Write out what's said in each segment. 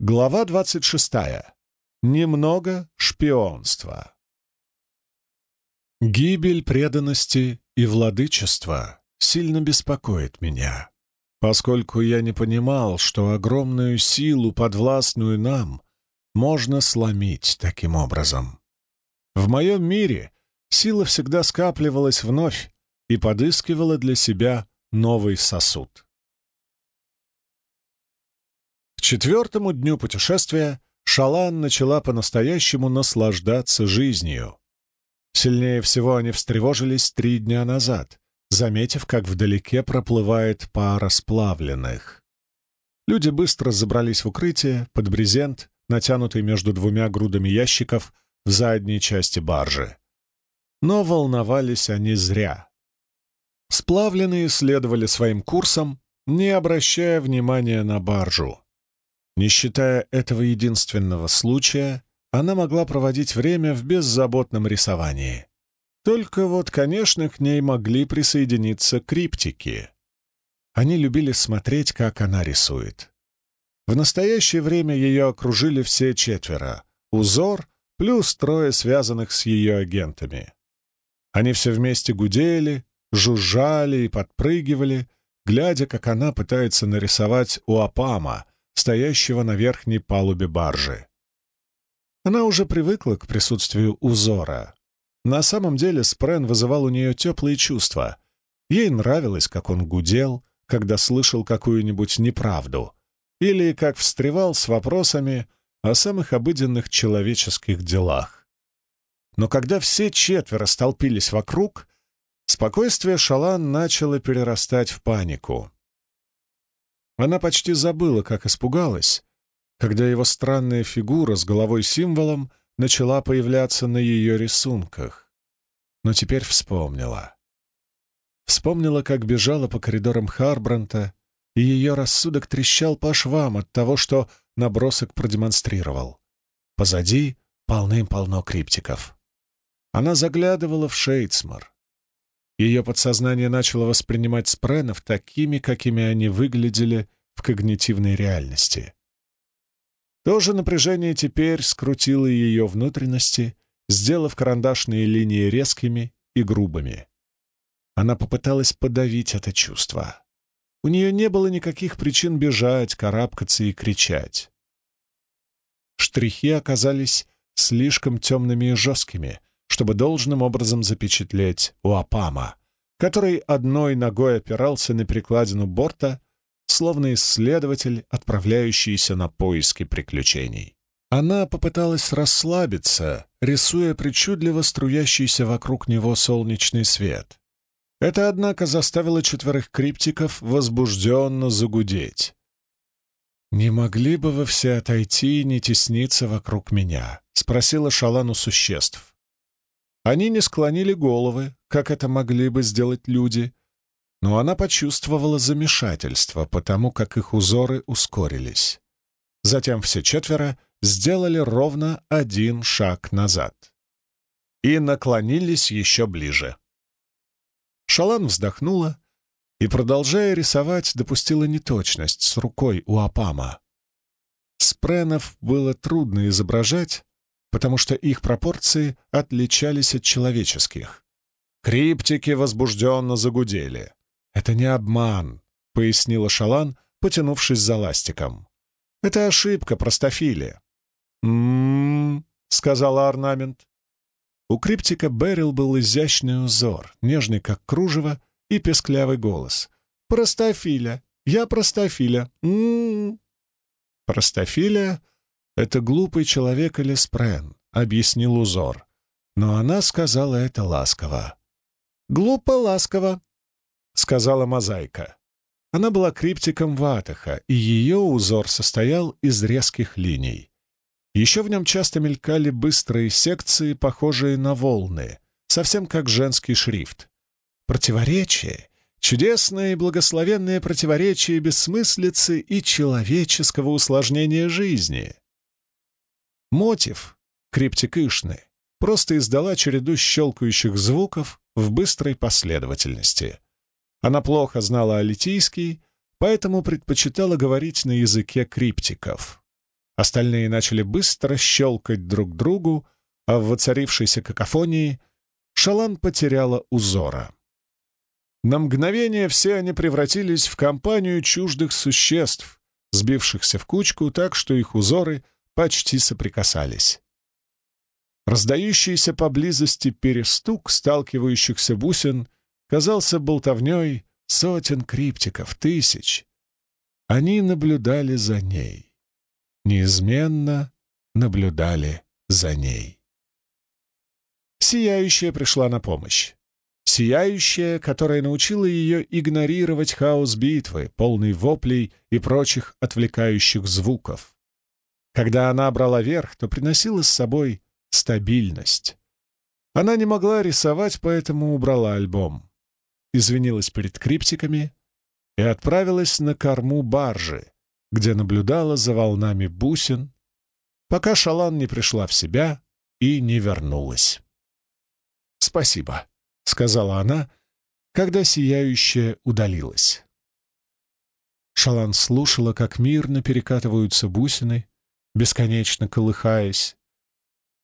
Глава 26. Немного шпионства. Гибель преданности и владычества сильно беспокоит меня, поскольку я не понимал, что огромную силу, подвластную нам, можно сломить таким образом. В моем мире сила всегда скапливалась вновь и подыскивала для себя новый сосуд. Четвертому дню путешествия Шалан начала по-настоящему наслаждаться жизнью. Сильнее всего они встревожились три дня назад, заметив, как вдалеке проплывает пара сплавленных. Люди быстро забрались в укрытие, под брезент, натянутый между двумя грудами ящиков в задней части баржи. Но волновались они зря. Сплавленные следовали своим курсом, не обращая внимания на баржу. Не считая этого единственного случая, она могла проводить время в беззаботном рисовании. Только вот, конечно, к ней могли присоединиться криптики. Они любили смотреть, как она рисует. В настоящее время ее окружили все четверо — узор плюс трое связанных с ее агентами. Они все вместе гудели, жужжали и подпрыгивали, глядя, как она пытается нарисовать Уапама, стоящего на верхней палубе баржи. Она уже привыкла к присутствию узора. На самом деле Спрен вызывал у нее теплые чувства. Ей нравилось, как он гудел, когда слышал какую-нибудь неправду, или как встревал с вопросами о самых обыденных человеческих делах. Но когда все четверо столпились вокруг, спокойствие Шалан начало перерастать в панику. Она почти забыла, как испугалась, когда его странная фигура с головой-символом начала появляться на ее рисунках. Но теперь вспомнила. Вспомнила, как бежала по коридорам Харбранта, и ее рассудок трещал по швам от того, что набросок продемонстрировал. Позади полным-полно криптиков. Она заглядывала в Шейдсмор. Ее подсознание начало воспринимать спренов такими, какими они выглядели в когнитивной реальности. То же напряжение теперь скрутило ее внутренности, сделав карандашные линии резкими и грубыми. Она попыталась подавить это чувство. У нее не было никаких причин бежать, карабкаться и кричать. Штрихи оказались слишком темными и жесткими, чтобы должным образом запечатлеть Уапама, который одной ногой опирался на перекладину борта, словно исследователь, отправляющийся на поиски приключений. Она попыталась расслабиться, рисуя причудливо струящийся вокруг него солнечный свет. Это, однако, заставило четверых криптиков возбужденно загудеть. «Не могли бы вы все отойти и не тесниться вокруг меня?» — спросила Шалану существ. Они не склонили головы, как это могли бы сделать люди, но она почувствовала замешательство, потому как их узоры ускорились. Затем все четверо сделали ровно один шаг назад и наклонились еще ближе. Шалан вздохнула и, продолжая рисовать, допустила неточность с рукой у Апама. Спренов было трудно изображать, потому что их пропорции отличались от человеческих. Криптики возбужденно загудели. «Это не обман», — пояснила Шалан, потянувшись за ластиком. «Это ошибка, простофилия». «М-м-м», сказала орнамент. У криптика Берил был изящный узор, нежный как кружево, и песклявый голос. «Простофиля! Я простофиля! М-м-м!» Простофиля «Это глупый человек или спрен», — объяснил узор. Но она сказала это ласково. «Глупо ласково», — сказала мозаика. Она была криптиком Ватаха, и ее узор состоял из резких линий. Еще в нем часто мелькали быстрые секции, похожие на волны, совсем как женский шрифт. Противоречие, чудесное и благословенное противоречие бессмыслицы и человеческого усложнения жизни. Мотив, криптик Ишны, просто издала череду щелкающих звуков в быстрой последовательности. Она плохо знала алитийский, поэтому предпочитала говорить на языке криптиков. Остальные начали быстро щелкать друг другу, а в воцарившейся какофонии Шалан потеряла узора. На мгновение все они превратились в компанию чуждых существ, сбившихся в кучку так, что их узоры почти соприкасались. Раздающийся поблизости перестук сталкивающихся бусин казался болтовней сотен криптиков, тысяч. Они наблюдали за ней. Неизменно наблюдали за ней. Сияющая пришла на помощь. Сияющая, которая научила ее игнорировать хаос битвы, полный воплей и прочих отвлекающих звуков. Когда она брала верх, то приносила с собой стабильность. Она не могла рисовать, поэтому убрала альбом. Извинилась перед криптиками и отправилась на корму баржи, где наблюдала за волнами бусин, пока Шалан не пришла в себя и не вернулась. «Спасибо», — сказала она, когда сияющая удалилась. Шалан слушала, как мирно перекатываются бусины, бесконечно колыхаясь,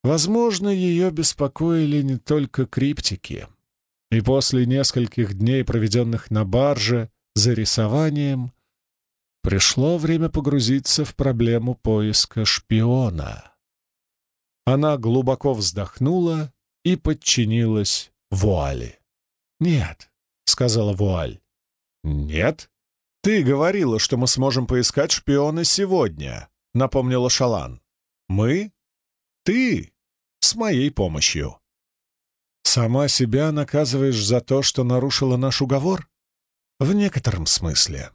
Возможно, ее беспокоили не только криптики. И после нескольких дней, проведенных на барже за рисованием, пришло время погрузиться в проблему поиска шпиона. Она глубоко вздохнула и подчинилась вуали. «Нет», — сказала вуаль. «Нет? Ты говорила, что мы сможем поискать шпиона сегодня», — напомнила Шалан. «Мы? Ты?» с моей помощью. Сама себя наказываешь за то, что нарушила наш уговор? В некотором смысле.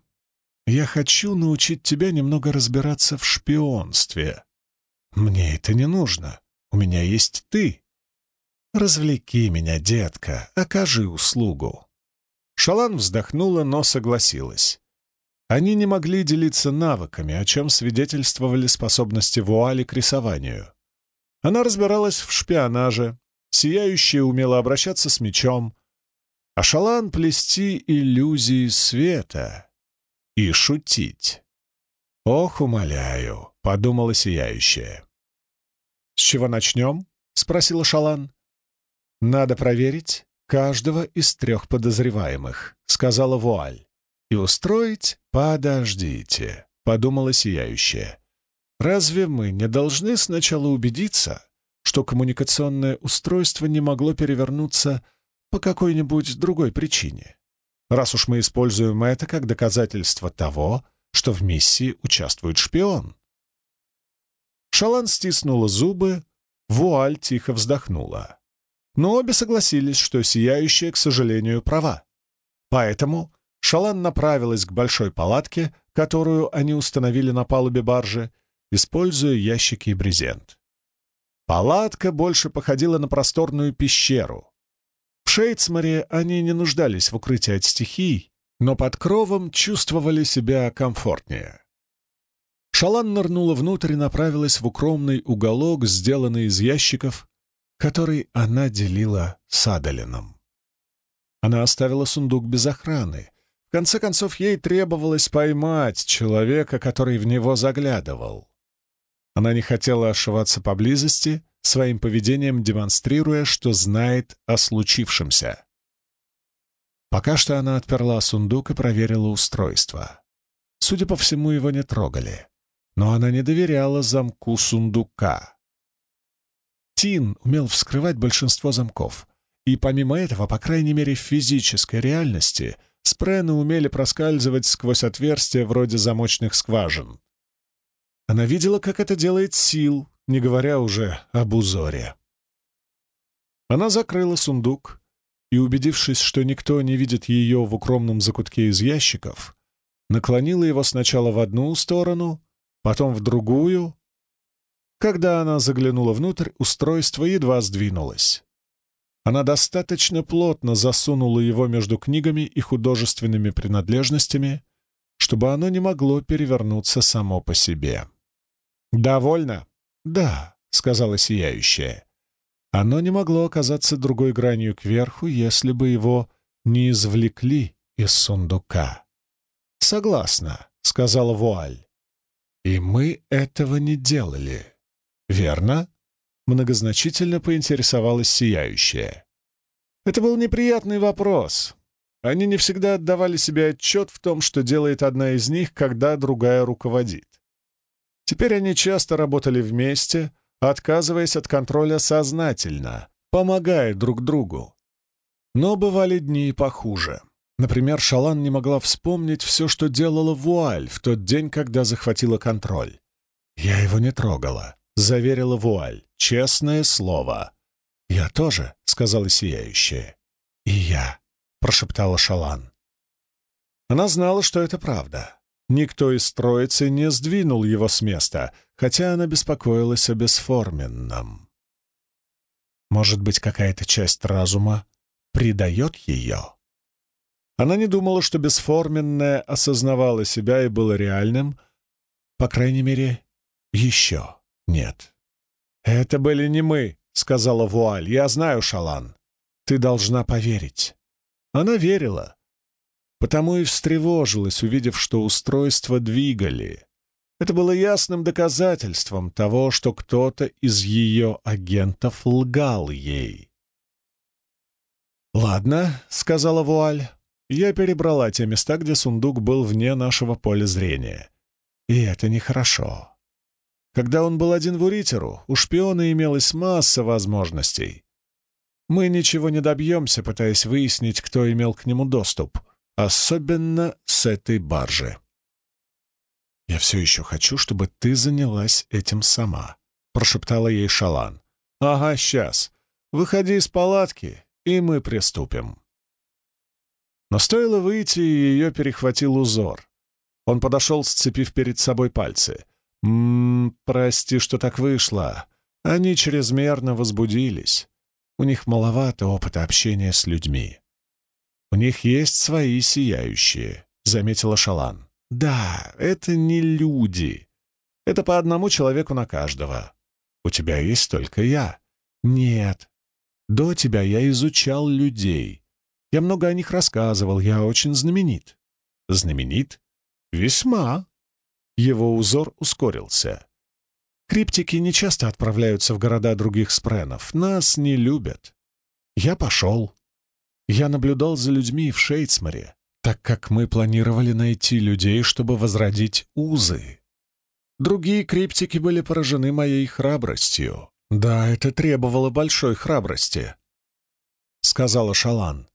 Я хочу научить тебя немного разбираться в шпионстве. Мне это не нужно. У меня есть ты. Развлеки меня, детка, окажи услугу. Шалан вздохнула, но согласилась. Они не могли делиться навыками, о чем свидетельствовали способности вуали к рисованию. Она разбиралась в шпионаже, сияющая умела обращаться с мечом, а Шалан — плести иллюзии света и шутить. «Ох, умоляю», — подумала сияющая. «С чего начнем?» — спросила Шалан. «Надо проверить каждого из трех подозреваемых», — сказала Вуаль. «И устроить «подождите», — подумала сияющая. Разве мы не должны сначала убедиться, что коммуникационное устройство не могло перевернуться по какой-нибудь другой причине, раз уж мы используем это как доказательство того, что в миссии участвует шпион? Шалан стиснула зубы, вуаль тихо вздохнула. Но обе согласились, что сияющая, к сожалению, права. Поэтому Шалан направилась к большой палатке, которую они установили на палубе баржи, используя ящики и брезент. Палатка больше походила на просторную пещеру. В Шейцмаре они не нуждались в укрытии от стихий, но под кровом чувствовали себя комфортнее. Шалан нырнула внутрь и направилась в укромный уголок, сделанный из ящиков, который она делила с Адалином. Она оставила сундук без охраны. В конце концов, ей требовалось поймать человека, который в него заглядывал. Она не хотела ошиваться поблизости, своим поведением демонстрируя, что знает о случившемся. Пока что она отперла сундук и проверила устройство. Судя по всему, его не трогали. Но она не доверяла замку сундука. Тин умел вскрывать большинство замков. И помимо этого, по крайней мере в физической реальности, спрены умели проскальзывать сквозь отверстия вроде замочных скважин. Она видела, как это делает Сил, не говоря уже об узоре. Она закрыла сундук и, убедившись, что никто не видит ее в укромном закутке из ящиков, наклонила его сначала в одну сторону, потом в другую. Когда она заглянула внутрь, устройство едва сдвинулось. Она достаточно плотно засунула его между книгами и художественными принадлежностями, чтобы оно не могло перевернуться само по себе. «Довольно?» «Да», — сказала сияющая. Оно не могло оказаться другой гранью кверху, если бы его не извлекли из сундука. «Согласна», — сказала Вуаль. И мы этого не делали. Верно? Многозначительно поинтересовалась сияющая. Это был неприятный вопрос. Они не всегда отдавали себе отчет в том, что делает одна из них, когда другая руководит. Теперь они часто работали вместе, отказываясь от контроля сознательно, помогая друг другу. Но бывали дни и похуже. Например, Шалан не могла вспомнить все, что делала Вуаль в тот день, когда захватила контроль. «Я его не трогала», — заверила Вуаль. «Честное слово». «Я тоже», — сказала Сияющая. «И я», — прошептала Шалан. Она знала, что это правда. Никто из троицы не сдвинул его с места, хотя она беспокоилась о бесформенном. Может быть, какая-то часть разума предает ее? Она не думала, что бесформенное осознавало себя и было реальным. По крайней мере, еще нет. «Это были не мы», — сказала Вуаль. «Я знаю, Шалан. Ты должна поверить». Она верила, потому и встревожилась, увидев, что устройство двигали. Это было ясным доказательством того, что кто-то из ее агентов лгал ей. «Ладно», — сказала Вуаль, я перебрала те места, где сундук был вне нашего поля зрения. И это нехорошо. Когда он был один в Уритеру, у шпиона имелась масса возможностей. Мы ничего не добьемся, пытаясь выяснить, кто имел к нему доступ, особенно с этой баржи. «Я все еще хочу, чтобы ты занялась этим сама», — прошептала ей Шалан. «Ага, сейчас. Выходи из палатки, и мы приступим». Но стоило выйти, и ее перехватил узор. Он подошел, сцепив перед собой пальцы. «Ммм, прости, что так вышло. Они чрезмерно возбудились. У них маловато опыта общения с людьми. У них есть свои сияющие», — заметила Шалан. «Да, это не люди. Это по одному человеку на каждого. У тебя есть только я». «Нет. До тебя я изучал людей. Я много о них рассказывал, я очень знаменит». «Знаменит?» «Весьма». Его узор ускорился. Криптики не часто отправляются в города других спренов. Нас не любят. Я пошел. Я наблюдал за людьми в Шейцмаре, так как мы планировали найти людей, чтобы возродить узы. Другие криптики были поражены моей храбростью. «Да, это требовало большой храбрости», — сказала Шалан.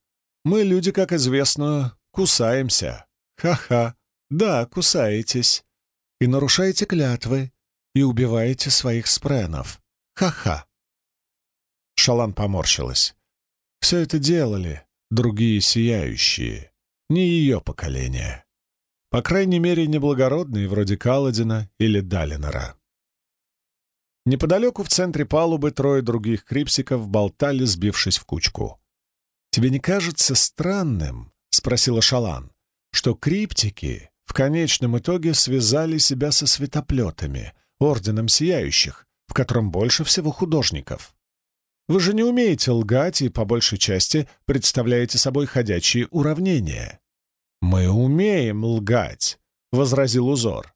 Мы, люди, как известно, кусаемся. Ха-ха. Да, кусаетесь. И нарушаете клятвы, и убиваете своих спренов. Ха-ха. Шалан поморщилась. Все это делали другие сияющие, не ее поколение. По крайней мере, неблагородные, вроде Каладина или Далинора. Неподалеку в центре палубы трое других крипсиков болтали, сбившись в кучку. «Тебе не кажется странным, — спросила Шалан, — что криптики в конечном итоге связали себя со светоплетами, орденом сияющих, в котором больше всего художников? Вы же не умеете лгать и, по большей части, представляете собой ходячие уравнения». «Мы умеем лгать», — возразил узор.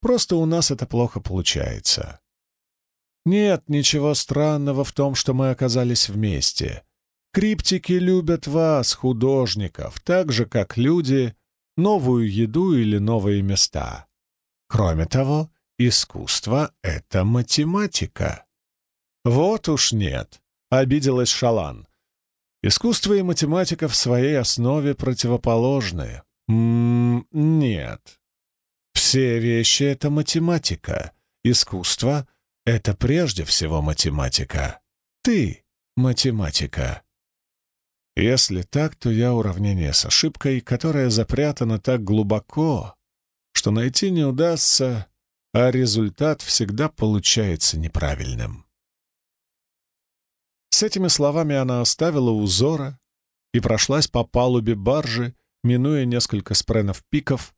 «Просто у нас это плохо получается». «Нет ничего странного в том, что мы оказались вместе», Криптики любят вас, художников, так же, как люди, новую еду или новые места. Кроме того, искусство — это математика. Вот уж нет, — обиделась Шалан. Искусство и математика в своей основе противоположны. М -м нет. Все вещи — это математика. Искусство — это прежде всего математика. Ты — математика. Если так, то я уравнение с ошибкой, которая запрятана так глубоко, что найти не удастся, а результат всегда получается неправильным. С этими словами она оставила узора и прошлась по палубе баржи, минуя несколько спренов пиков,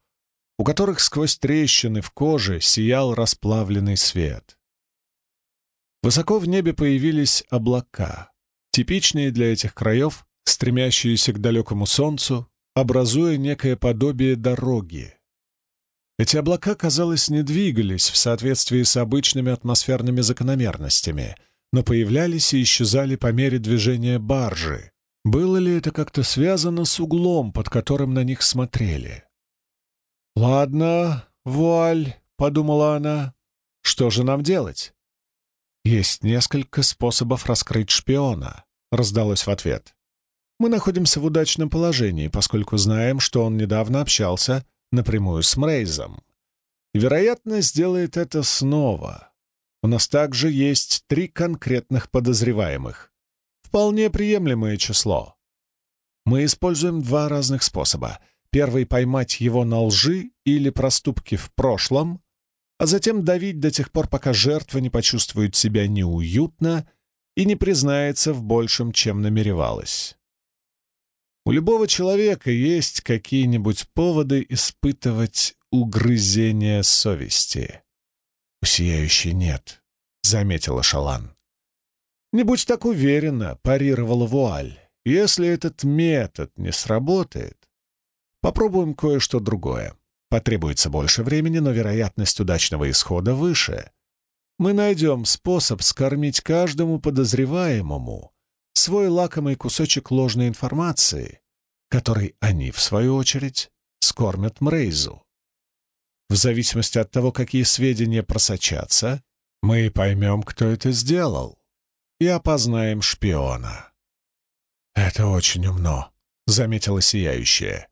у которых сквозь трещины в коже сиял расплавленный свет. Высоко в небе появились облака, типичные для этих краев стремящиеся к далекому солнцу, образуя некое подобие дороги. Эти облака, казалось, не двигались в соответствии с обычными атмосферными закономерностями, но появлялись и исчезали по мере движения баржи. Было ли это как-то связано с углом, под которым на них смотрели? «Ладно, вуаль», — подумала она, — «что же нам делать?» «Есть несколько способов раскрыть шпиона», — раздалось в ответ. «Мы находимся в удачном положении, поскольку знаем, что он недавно общался напрямую с Мрейзом. Вероятно, сделает это снова. У нас также есть три конкретных подозреваемых. Вполне приемлемое число. Мы используем два разных способа. Первый — поймать его на лжи или проступки в прошлом, а затем давить до тех пор, пока жертва не почувствует себя неуютно и не признается в большем, чем намеревалась. У любого человека есть какие-нибудь поводы испытывать угрызение совести. «У сияющей нет», — заметила Шалан. «Не будь так уверена», — парировала Вуаль. «Если этот метод не сработает, попробуем кое-что другое. Потребуется больше времени, но вероятность удачного исхода выше. Мы найдем способ скормить каждому подозреваемому свой лакомый кусочек ложной информации, который они, в свою очередь, скормят Мрейзу. В зависимости от того, какие сведения просочатся, мы поймем, кто это сделал, и опознаем шпиона. «Это очень умно», — заметила Сияющая.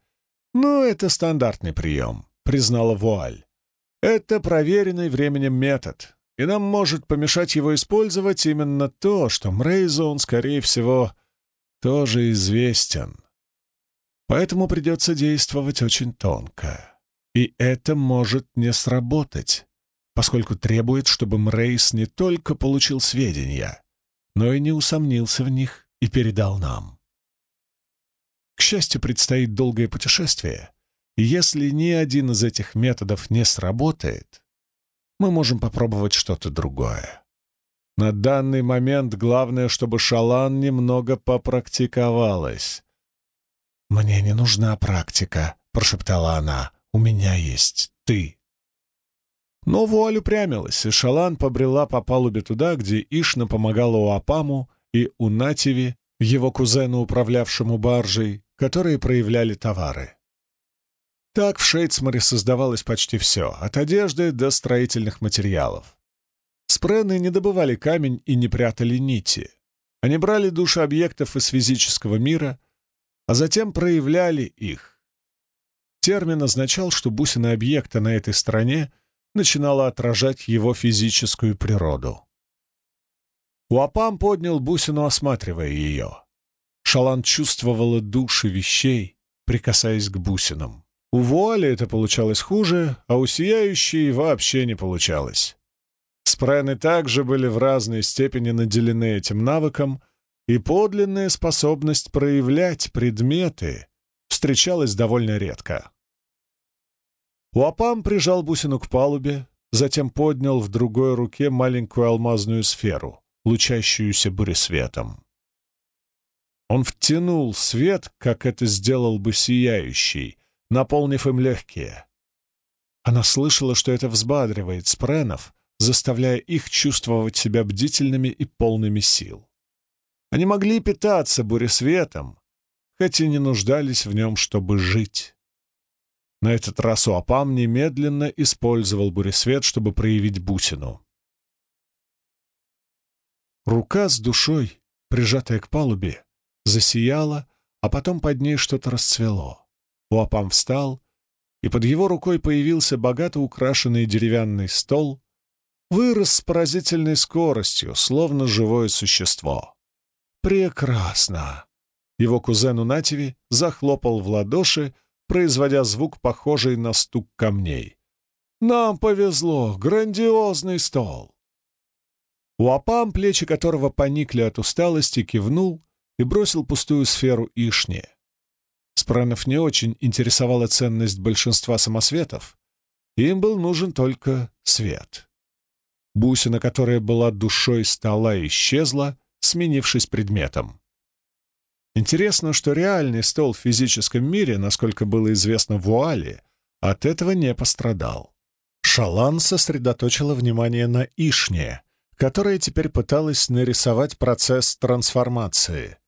«Ну, это стандартный прием», — признала Вуаль. «Это проверенный временем метод, и нам может помешать его использовать именно то, что Мрейзу он, скорее всего, тоже известен. Поэтому придется действовать очень тонко. И это может не сработать, поскольку требует, чтобы Мрейс не только получил сведения, но и не усомнился в них и передал нам. К счастью, предстоит долгое путешествие, и если ни один из этих методов не сработает, мы можем попробовать что-то другое. На данный момент главное, чтобы Шалан немного попрактиковалась. «Мне не нужна практика», — прошептала она. «У меня есть ты». Но вуаль упрямилась, и Шалан побрела по палубе туда, где Ишна помогала Уапаму и Унативи, его кузену, управлявшему баржей, которые проявляли товары. Так в Шейцмаре создавалось почти все, от одежды до строительных материалов. Спрены не добывали камень и не прятали нити. Они брали души объектов из физического мира, а затем проявляли их. Термин означал, что бусина объекта на этой стороне начинала отражать его физическую природу. Уапам поднял бусину, осматривая ее. Шалан чувствовала души вещей, прикасаясь к бусинам. У вуали это получалось хуже, а у сияющей вообще не получалось. Спрены также были в разной степени наделены этим навыком, и подлинная способность проявлять предметы встречалась довольно редко. Уапам прижал бусину к палубе, затем поднял в другой руке маленькую алмазную сферу, лучащуюся буресветом. Он втянул свет, как это сделал бы сияющий, наполнив им легкие. Она слышала, что это взбадривает спренов, заставляя их чувствовать себя бдительными и полными сил. Они могли питаться буресветом, хоть и не нуждались в нем, чтобы жить. На этот раз Уапам немедленно использовал буресвет, чтобы проявить бусину. Рука с душой, прижатая к палубе, засияла, а потом под ней что-то расцвело. Уапам встал, и под его рукой появился богато украшенный деревянный стол, вырос с поразительной скоростью, словно живое существо. «Прекрасно!» Его кузену Нативи захлопал в ладоши, производя звук, похожий на стук камней. «Нам повезло! Грандиозный стол!» Уапам, плечи которого поникли от усталости, кивнул и бросил пустую сферу Ишне. Спранов не очень интересовала ценность большинства самосветов, им был нужен только свет. Бусина, которая была душой стола, исчезла, сменившись предметом. Интересно, что реальный стол в физическом мире, насколько было известно Вуале, от этого не пострадал. Шалан сосредоточила внимание на Ишне, которая теперь пыталась нарисовать процесс трансформации.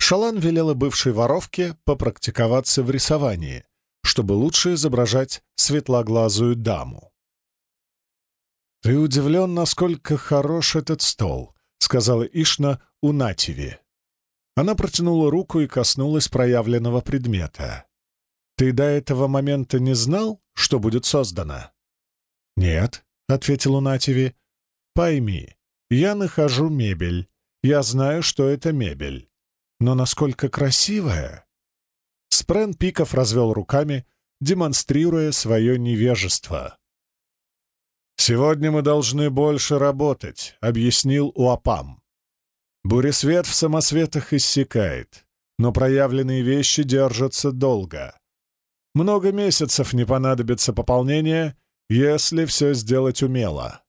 Шалан велела бывшей воровке попрактиковаться в рисовании, чтобы лучше изображать светлоглазую даму. «Ты удивлен, насколько хорош этот стол», — сказала Ишна у Нативи. Она протянула руку и коснулась проявленного предмета. «Ты до этого момента не знал, что будет создано?» «Нет», — ответил Унативи. «Пойми, я нахожу мебель. Я знаю, что это мебель. Но насколько красивая?» Спрен Пиков развел руками, демонстрируя свое невежество. «Сегодня мы должны больше работать», — объяснил Уапам. «Буресвет в самосветах иссякает, но проявленные вещи держатся долго. Много месяцев не понадобится пополнение, если все сделать умело».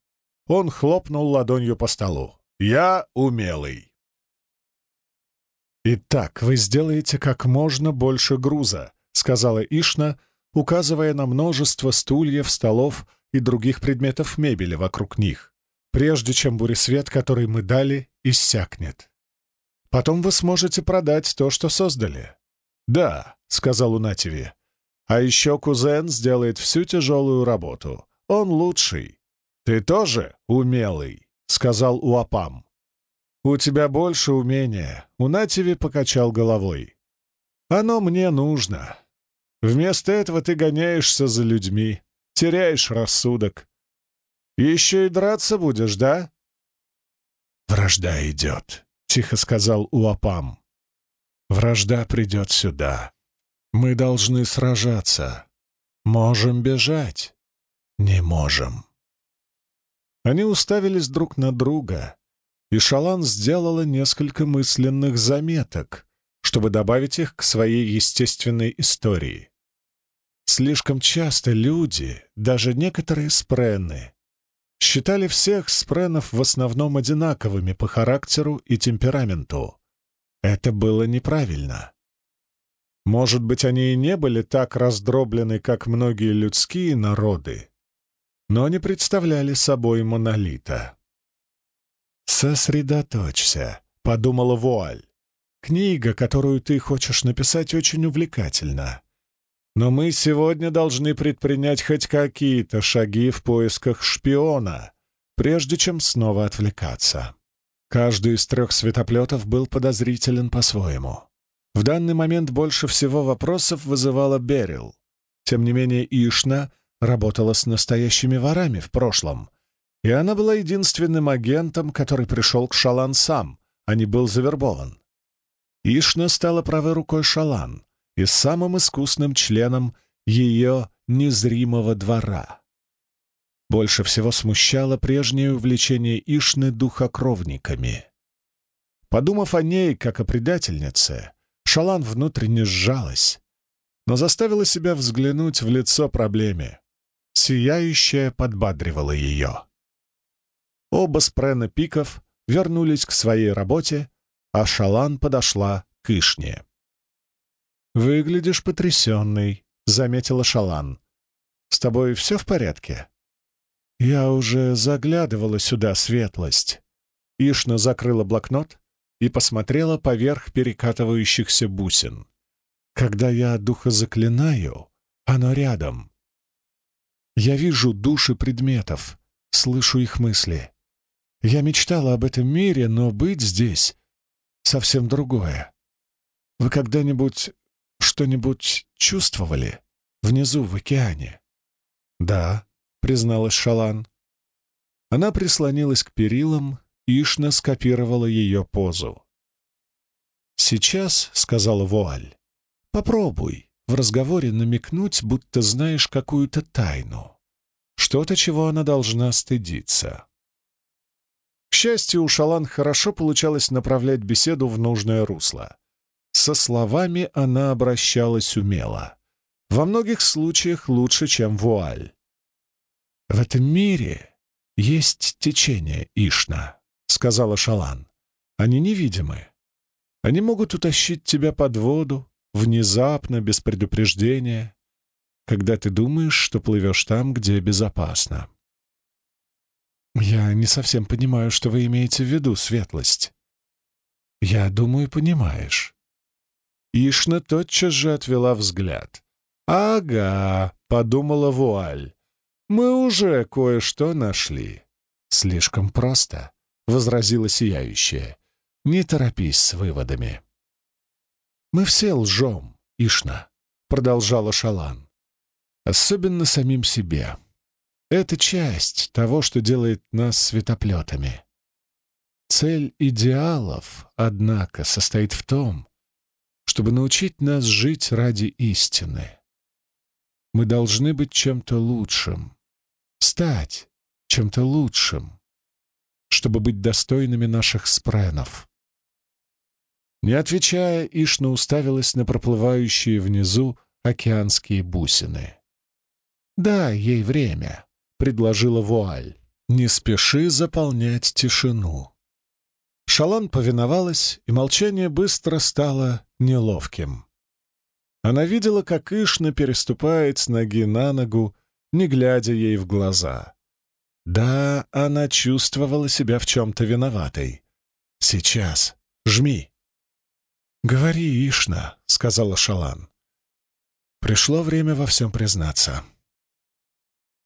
Он хлопнул ладонью по столу. «Я умелый». «Итак, вы сделаете как можно больше груза», — сказала Ишна, указывая на множество стульев, столов и других предметов мебели вокруг них, прежде чем буресвет, который мы дали, иссякнет. Потом вы сможете продать то, что создали. «Да», — сказал Унативи. «А еще кузен сделает всю тяжелую работу. Он лучший». «Ты тоже умелый», — сказал Уапам. «У тебя больше умения», — Унативи покачал головой. «Оно мне нужно. Вместо этого ты гоняешься за людьми теряешь рассудок. Еще и драться будешь, да?» «Вражда идет», — тихо сказал Уапам. «Вражда придет сюда. Мы должны сражаться. Можем бежать. Не можем». Они уставились друг на друга, и Шалан сделала несколько мысленных заметок, чтобы добавить их к своей естественной истории. Слишком часто люди, даже некоторые спрены, считали всех спренов в основном одинаковыми по характеру и темпераменту. Это было неправильно. Может быть, они и не были так раздроблены, как многие людские народы, но не представляли собой монолита. «Сосредоточься», — подумала Вуаль. «Книга, которую ты хочешь написать, очень увлекательна. Но мы сегодня должны предпринять хоть какие-то шаги в поисках шпиона, прежде чем снова отвлекаться. Каждый из трех светоплетов был подозрителен по-своему. В данный момент больше всего вопросов вызывала Берил. Тем не менее, Ишна работала с настоящими ворами в прошлом, и она была единственным агентом, который пришел к Шалан сам, а не был завербован. Ишна стала правой рукой Шалан, и самым искусным членом ее незримого двора. Больше всего смущало прежнее увлечение Ишны духокровниками. Подумав о ней, как о предательнице, Шалан внутренне сжалась, но заставила себя взглянуть в лицо проблеме. Сияющая подбадривала ее. Оба спрена пиков вернулись к своей работе, а Шалан подошла к Ишне. «Выглядишь потрясенный», — заметила Шалан. «С тобой все в порядке?» «Я уже заглядывала сюда, светлость». Ишна закрыла блокнот и посмотрела поверх перекатывающихся бусин. «Когда я духа заклинаю, оно рядом. Я вижу души предметов, слышу их мысли. Я мечтала об этом мире, но быть здесь — совсем другое. Вы когда-нибудь что-нибудь чувствовали внизу в океане?» «Да», — призналась Шалан. Она прислонилась к перилам, Ишна скопировала ее позу. «Сейчас», — сказала Вуаль, — «попробуй в разговоре намекнуть, будто знаешь какую-то тайну, что-то, чего она должна стыдиться». К счастью, у Шалан хорошо получалось направлять беседу в нужное русло. Со словами она обращалась умело. Во многих случаях лучше, чем вуаль. «В этом мире есть течение Ишна», — сказала Шалан. «Они невидимы. Они могут утащить тебя под воду, внезапно, без предупреждения. когда ты думаешь, что плывешь там, где безопасно. Я не совсем понимаю, что вы имеете в виду, светлость. Я думаю, понимаешь. Ишна тотчас же отвела взгляд. «Ага», — подумала Вуаль, — «мы уже кое-что нашли». «Слишком просто», — возразила сияющая. «Не торопись с выводами». «Мы все лжем, Ишна», — продолжала Шалан. «Особенно самим себе. Это часть того, что делает нас светоплетами. Цель идеалов, однако, состоит в том, чтобы научить нас жить ради истины. Мы должны быть чем-то лучшим, стать чем-то лучшим, чтобы быть достойными наших спренов. Не отвечая, Ишна уставилась на проплывающие внизу океанские бусины. «Дай ей время», — предложила Вуаль. «Не спеши заполнять тишину». Шалан повиновалась, и молчание быстро стало неловким. Она видела, как Ишна переступает с ноги на ногу, не глядя ей в глаза. Да, она чувствовала себя в чем-то виноватой. «Сейчас. Жми». «Говори, Ишна», — сказала Шалан. Пришло время во всем признаться.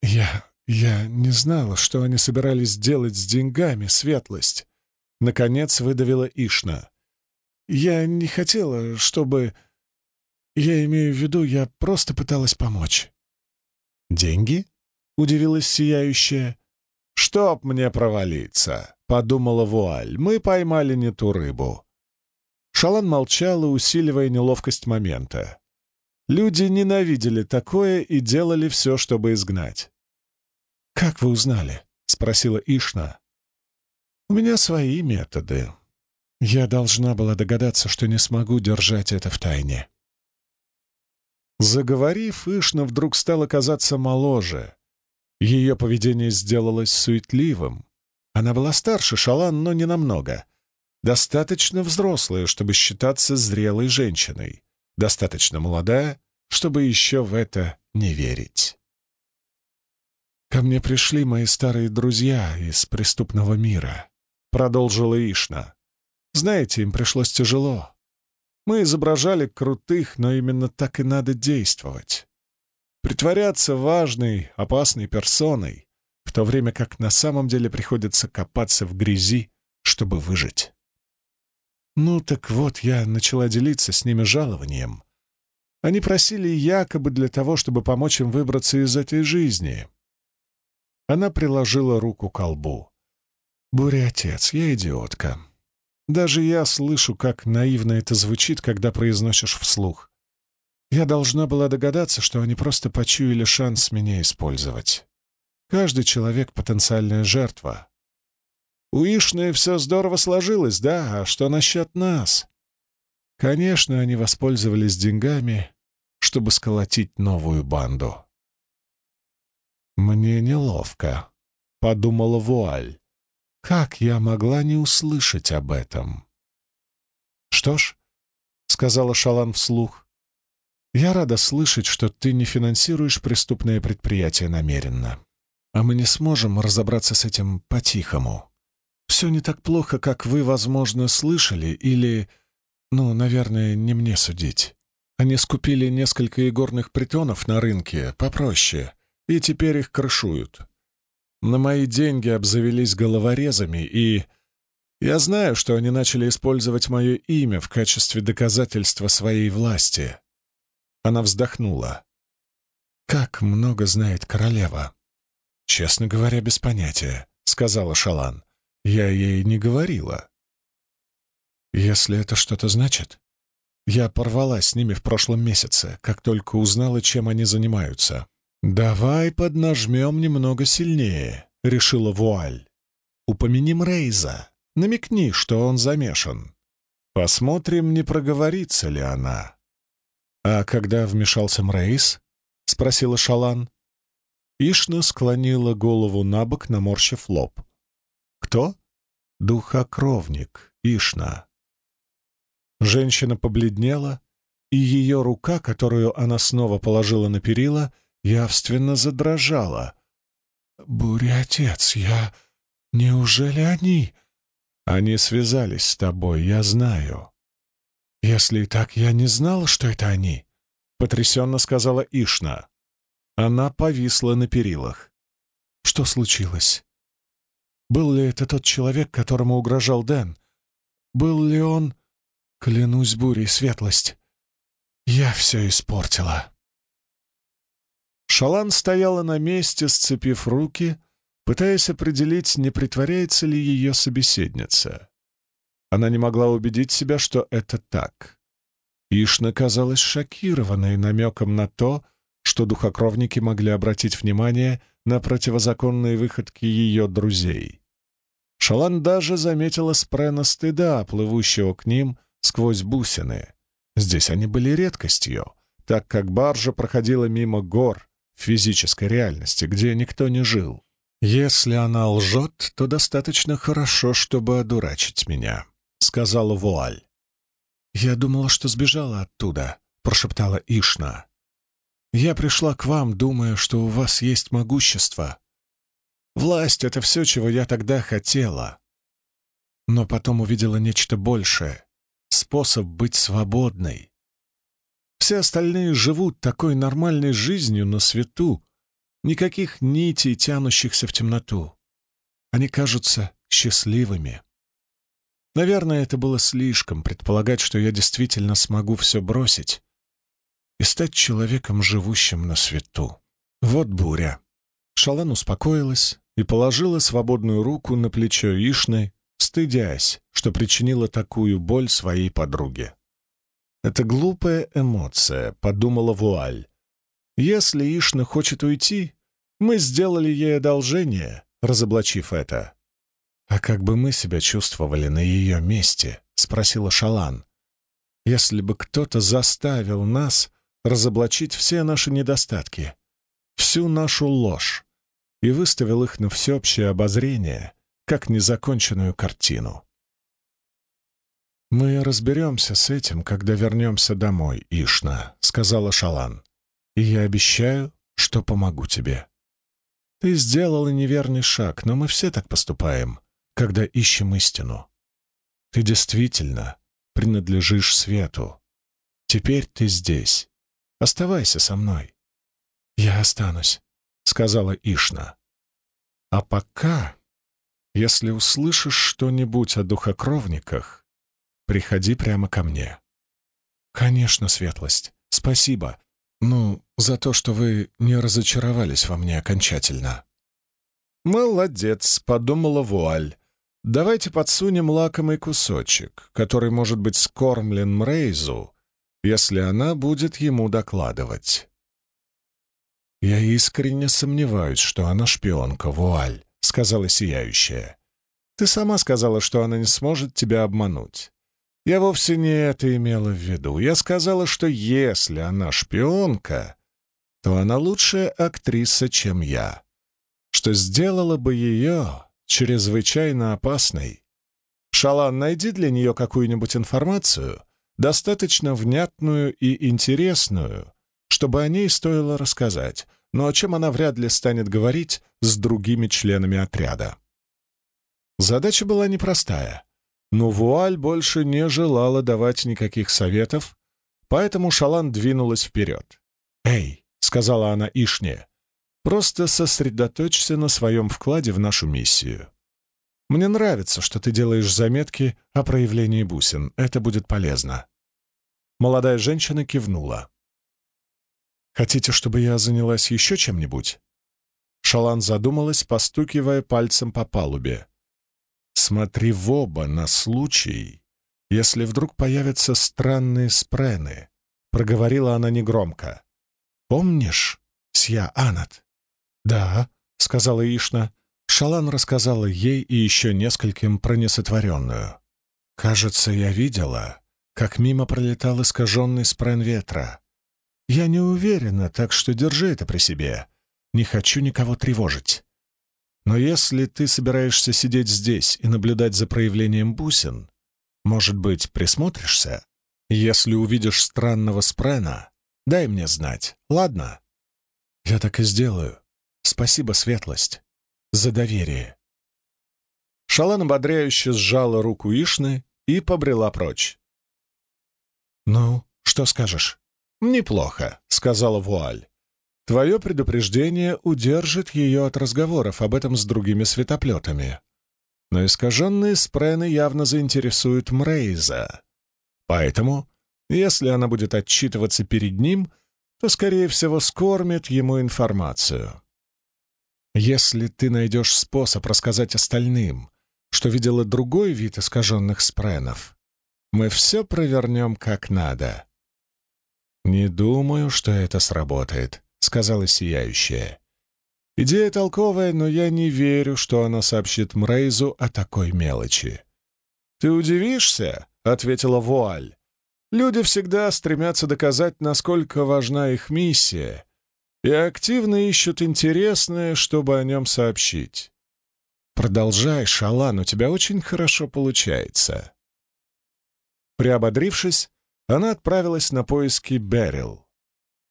«Я... я не знала, что они собирались делать с деньгами, светлость», — наконец выдавила Ишна. «Я не хотела, чтобы...» Я имею в виду, я просто пыталась помочь». «Деньги?» — удивилась сияющая. «Чтоб мне провалиться!» — подумала Вуаль. «Мы поймали не ту рыбу». Шалан молчала, усиливая неловкость момента. Люди ненавидели такое и делали все, чтобы изгнать. «Как вы узнали?» — спросила Ишна. «У меня свои методы. Я должна была догадаться, что не смогу держать это в тайне». Заговорив, Ишна вдруг стала казаться моложе. Ее поведение сделалось суетливым. Она была старше Шалан, но не намного. Достаточно взрослая, чтобы считаться зрелой женщиной. Достаточно молодая, чтобы еще в это не верить. «Ко мне пришли мои старые друзья из преступного мира», — продолжила Ишна. «Знаете, им пришлось тяжело. Мы изображали крутых, но именно так и надо действовать. Притворяться важной, опасной персоной, в то время как на самом деле приходится копаться в грязи, чтобы выжить. Ну так вот, я начала делиться с ними жалованием. Они просили якобы для того, чтобы помочь им выбраться из этой жизни. Она приложила руку к колбу. «Буря, отец, я идиотка. Даже я слышу, как наивно это звучит, когда произносишь вслух. Я должна была догадаться, что они просто почуяли шанс меня использовать. Каждый человек — потенциальная жертва. У Ишны все здорово сложилось, да, а что насчет нас? Конечно, они воспользовались деньгами, чтобы сколотить новую банду. «Мне неловко», — подумала Вуаль. Как я могла не услышать об этом? «Что ж», — сказала Шалан вслух, — «я рада слышать, что ты не финансируешь преступное предприятие намеренно. А мы не сможем разобраться с этим по-тихому. Все не так плохо, как вы, возможно, слышали, или, ну, наверное, не мне судить. Они скупили несколько игорных притонов на рынке, попроще, и теперь их крышуют. На мои деньги обзавелись головорезами, и... Я знаю, что они начали использовать мое имя в качестве доказательства своей власти. Она вздохнула. «Как много знает королева?» «Честно говоря, без понятия», — сказала Шалан. «Я ей не говорила». «Если это что-то значит...» Я порвалась с ними в прошлом месяце, как только узнала, чем они занимаются. «Давай поднажмем немного сильнее», — решила Вуаль. «Упомяним Рейза. Намекни, что он замешан. Посмотрим, не проговорится ли она». «А когда вмешался Мрейз?» — спросила Шалан. Ишна склонила голову на бок, наморщив лоб. «Кто?» «Духокровник, Ишна». Женщина побледнела, и ее рука, которую она снова положила на перила, явственно задрожала. «Буря, отец, я... Неужели они...» «Они связались с тобой, я знаю». «Если и так, я не знала, что это они», — потрясенно сказала Ишна. Она повисла на перилах. «Что случилось? Был ли это тот человек, которому угрожал Дэн? Был ли он...» «Клянусь бурей, светлость, я все испортила». Шалан стояла на месте, сцепив руки, пытаясь определить, не притворяется ли ее собеседница. Она не могла убедить себя, что это так. Ишна казалась шокированной намеком на то, что духокровники могли обратить внимание на противозаконные выходки ее друзей. Шалан даже заметила спрена стыда, плывущего к ним сквозь бусины. Здесь они были редкостью, так как баржа проходила мимо гор в физической реальности, где никто не жил. «Если она лжет, то достаточно хорошо, чтобы одурачить меня», — сказала Вуаль. «Я думала, что сбежала оттуда», — прошептала Ишна. «Я пришла к вам, думая, что у вас есть могущество. Власть — это все, чего я тогда хотела. Но потом увидела нечто большее — способ быть свободной. Все остальные живут такой нормальной жизнью на свету, никаких нитей, тянущихся в темноту. Они кажутся счастливыми. Наверное, это было слишком предполагать, что я действительно смогу все бросить и стать человеком, живущим на свету. Вот буря. Шалан успокоилась и положила свободную руку на плечо Ишны, стыдясь, что причинила такую боль своей подруге. «Это глупая эмоция», — подумала Вуаль. «Если Ишна хочет уйти, мы сделали ей одолжение, разоблачив это». «А как бы мы себя чувствовали на ее месте?» — спросила Шалан. «Если бы кто-то заставил нас разоблачить все наши недостатки, всю нашу ложь, и выставил их на всеобщее обозрение, как незаконченную картину. «Мы разберемся с этим, когда вернемся домой, Ишна», — сказала Шалан. «И я обещаю, что помогу тебе. Ты сделала неверный шаг, но мы все так поступаем, когда ищем истину. Ты действительно принадлежишь свету. Теперь ты здесь. Оставайся со мной». «Я останусь», — сказала Ишна. «А пока, если услышишь что-нибудь о духокровниках, приходи прямо ко мне. Конечно, светлость. Спасибо. Ну, за то, что вы не разочаровались во мне окончательно. Молодец, подумала Вуаль. Давайте подсунем лакомый кусочек, который может быть скормлен Мрейзу, если она будет ему докладывать. Я искренне сомневаюсь, что она шпионка, Вуаль, сказала сияющая. Ты сама сказала, что она не сможет тебя обмануть. Я вовсе не это имела в виду. Я сказала, что если она шпионка, то она лучшая актриса, чем я, что сделала бы ее чрезвычайно опасной. Шалан, найди для нее какую-нибудь информацию, достаточно внятную и интересную, чтобы о ней стоило рассказать, но о чем она вряд ли станет говорить с другими членами отряда. Задача была непростая — но Вуаль больше не желала давать никаких советов, поэтому Шалан двинулась вперед. «Эй!» — сказала она Ишне. «Просто сосредоточься на своем вкладе в нашу миссию. Мне нравится, что ты делаешь заметки о проявлении бусин. Это будет полезно». Молодая женщина кивнула. «Хотите, чтобы я занялась еще чем-нибудь?» Шалан задумалась, постукивая пальцем по палубе. Смотри в оба на случай, если вдруг появятся странные спрены, — проговорила она негромко. «Помнишь, Сья Анат?» «Да», — сказала Ишна. Шалан рассказала ей и еще нескольким про несотворенную. «Кажется, я видела, как мимо пролетал искаженный спрен ветра. Я не уверена, так что держи это при себе. Не хочу никого тревожить. Но если ты собираешься сидеть здесь и наблюдать за проявлением бусин, может быть, присмотришься? Если увидишь странного спрена, дай мне знать, ладно?» «Я так и сделаю. Спасибо, светлость, за доверие». Шалан ободряюще сжала руку Ишны и побрела прочь. «Ну, что скажешь?» «Неплохо», — сказала Вуаль. «Твое предупреждение удержит ее от разговоров об этом с другими светоплетами. Но искаженные спрены явно заинтересуют Мрейза. Поэтому, если она будет отчитываться перед ним, то, скорее всего, скормит ему информацию. Если ты найдешь способ рассказать остальным, что видела другой вид искаженных спренов, мы все провернем как надо. «Не думаю, что это сработает», — сказала Сияющая. «Идея толковая, но я не верю, что она сообщит Мрейзу о такой мелочи». «Ты удивишься?» — ответила Вуаль. «Люди всегда стремятся доказать, насколько важна их миссия, и активно ищут интересное, чтобы о нем сообщить. Продолжай, Шалан, у тебя очень хорошо получается». Приободрившись, она отправилась на поиски Берил.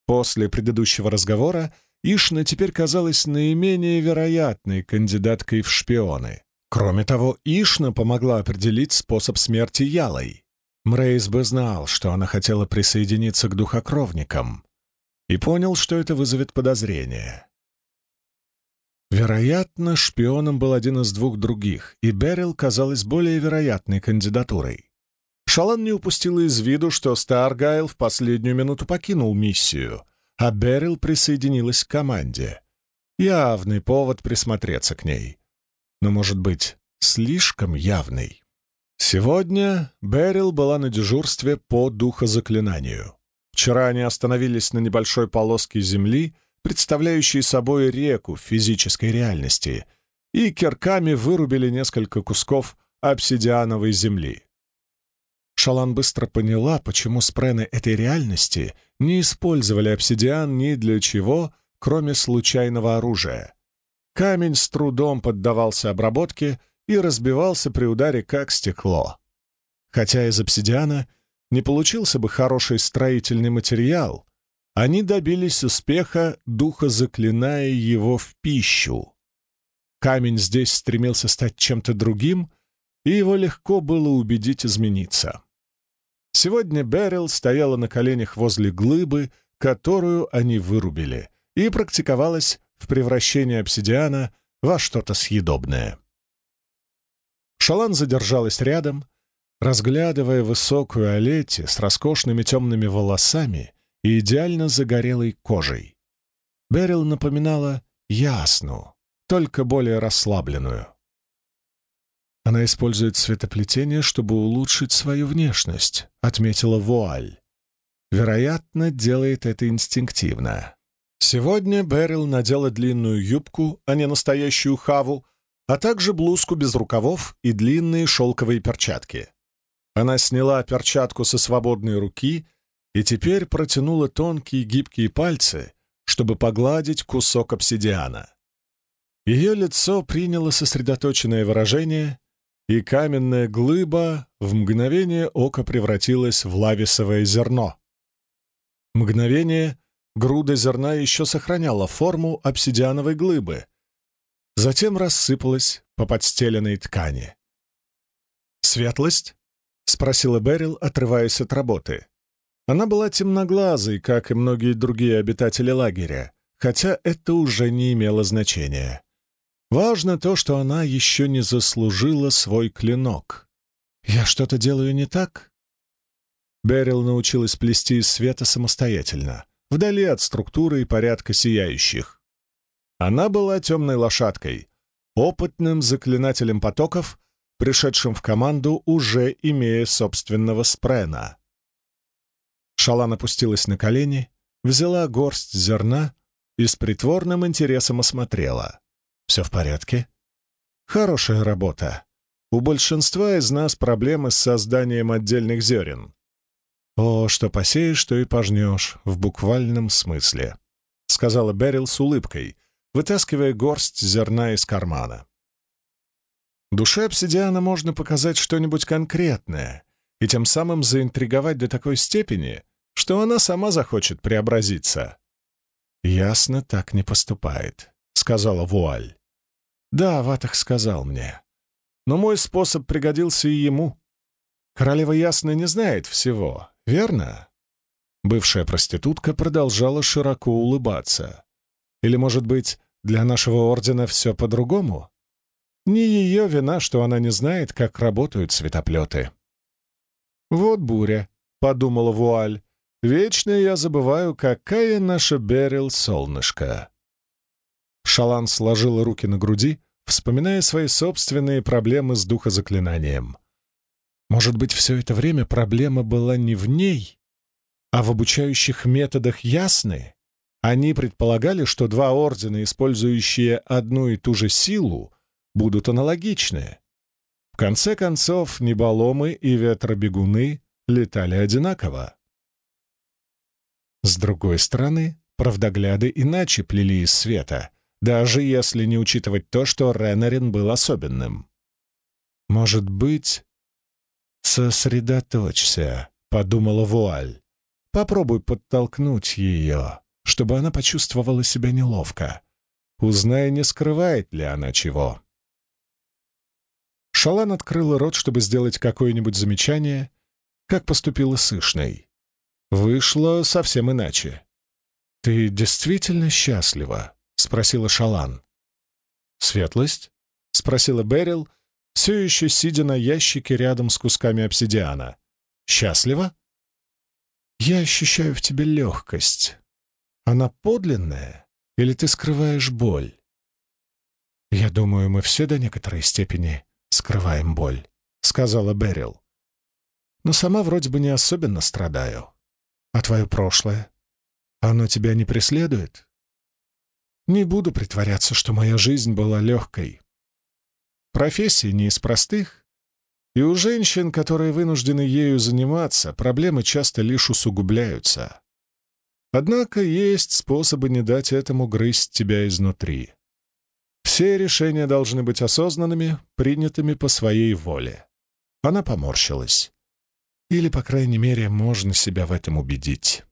После предыдущего разговора Ишна теперь казалась наименее вероятной кандидаткой в шпионы. Кроме того, Ишна помогла определить способ смерти Ялой. Мрейс бы знал, что она хотела присоединиться к духокровникам, и понял, что это вызовет подозрение. Вероятно, шпионом был один из двух других, и Берил казалась более вероятной кандидатурой. Шалан не упустила из виду, что Старгайл в последнюю минуту покинул миссию, а Берил присоединилась к команде. Явный повод присмотреться к ней. Но, может быть, слишком явный. Сегодня Берил была на дежурстве по духозаклинанию. Вчера они остановились на небольшой полоске земли, представляющей собой реку в физической реальности, и кирками вырубили несколько кусков обсидиановой земли. Шалан быстро поняла, почему спрены этой реальности не использовали обсидиан ни для чего, кроме случайного оружия. Камень с трудом поддавался обработке и разбивался при ударе как стекло. Хотя из обсидиана не получился бы хороший строительный материал, они добились успеха, духа заклиная его в пищу. Камень здесь стремился стать чем-то другим, и его легко было убедить измениться. Сегодня Берил стояла на коленях возле глыбы, которую они вырубили, и практиковалась в превращении обсидиана во что-то съедобное. Шалан задержалась рядом, разглядывая высокую Олете с роскошными темными волосами и идеально загорелой кожей. Берил напоминала Ясну, только более расслабленную. Она использует светоплетение, чтобы улучшить свою внешность, отметила Вуаль. Вероятно, делает это инстинктивно. Сегодня Берил надела длинную юбку, а не настоящую хаву, а также блузку без рукавов и длинные шелковые перчатки. Она сняла перчатку со свободной руки и теперь протянула тонкие гибкие пальцы, чтобы погладить кусок обсидиана. Ее лицо приняло сосредоточенное выражение, и каменная глыба в мгновение ока превратилась в лависовое зерно. Мгновение груда зерна еще сохраняла форму обсидиановой глыбы, затем рассыпалась по подстеленной ткани. «Светлость?» — спросила Берил, отрываясь от работы. Она была темноглазой, как и многие другие обитатели лагеря, хотя это уже не имело значения. Важно то, что она еще не заслужила свой клинок. «Я что-то делаю не так?» Берил научилась плести из света самостоятельно, вдали от структуры и порядка сияющих. Она была темной лошадкой, опытным заклинателем потоков, пришедшим в команду, уже имея собственного спрена. Шалан опустилась на колени, взяла горсть зерна и с притворным интересом осмотрела. Все в порядке? Хорошая работа. У большинства из нас проблемы с созданием отдельных зерен. О, что посеешь, что и пожнешь, в буквальном смысле, — сказала Берил с улыбкой, вытаскивая горсть зерна из кармана. Душе обсидиана можно показать что-нибудь конкретное, и тем самым заинтриговать до такой степени, что она сама захочет преобразиться. «Ясно, так не поступает», — сказала Вуаль. «Да, Ватах сказал мне. Но мой способ пригодился и ему. Королева Ясна не знает всего, верно?» Бывшая проститутка продолжала широко улыбаться. «Или, может быть, для нашего ордена все по-другому?» Не ее вина, что она не знает, как работают светоплеты. «Вот буря», — подумала Вуаль. «Вечно я забываю, какая наша Берил солнышко». Шалан сложила руки на груди, вспоминая свои собственные проблемы с духозаклинанием. Может быть, все это время проблема была не в ней, а в обучающих методах ясны? Они предполагали, что два ордена, использующие одну и ту же силу, будут аналогичны. В конце концов, неболомы и ветробегуны летали одинаково. С другой стороны, правдогляды иначе плели из света, даже если не учитывать то, что Ренарин был особенным. «Может быть...» «Сосредоточься», — подумала Вуаль. «Попробуй подтолкнуть ее, чтобы она почувствовала себя неловко. Узнай, не скрывает ли она чего». Шалан открыла рот, чтобы сделать какое-нибудь замечание, как поступила с Ишной. Вышло совсем иначе. «Ты действительно счастлива?» — спросила Шалан. «Светлость?» — спросила Берил, все еще сидя на ящике рядом с кусками обсидиана. «Счастлива?» «Я ощущаю в тебе легкость. Она подлинная, или ты скрываешь боль?» «Я думаю, мы все до некоторой степени скрываем боль», — сказала Берил. «Но сама вроде бы не особенно страдаю. А твое прошлое? Оно тебя не преследует?» «Не буду притворяться, что моя жизнь была легкой. Профессия не из простых, и у женщин, которые вынуждены ею заниматься, проблемы часто лишь усугубляются. Однако есть способы не дать этому грызть тебя изнутри. Все решения должны быть осознанными, принятыми по своей воле. Она поморщилась. Или, по крайней мере, можно себя в этом убедить.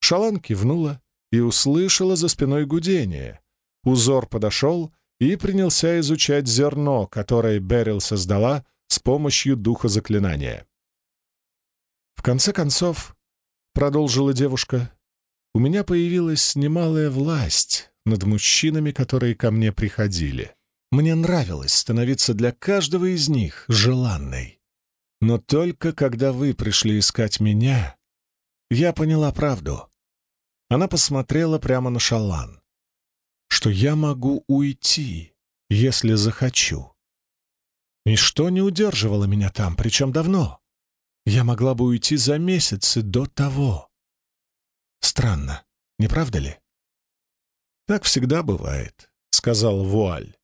Шалан кивнула и услышала за спиной гудение. Узор подошел и принялся изучать зерно, которое Берил создала с помощью духа заклинания. «В конце концов», — продолжила девушка, — «у меня появилась немалая власть, над мужчинами, которые ко мне приходили. Мне нравилось становиться для каждого из них желанной. Но только когда вы пришли искать меня, я поняла правду. Она посмотрела прямо на Шалан. Что я могу уйти, если захочу. Ничто не удерживало меня там, причем давно. Я могла бы уйти за месяцы до того. Странно, не правда ли? «Так всегда бывает», — сказал Вуаль.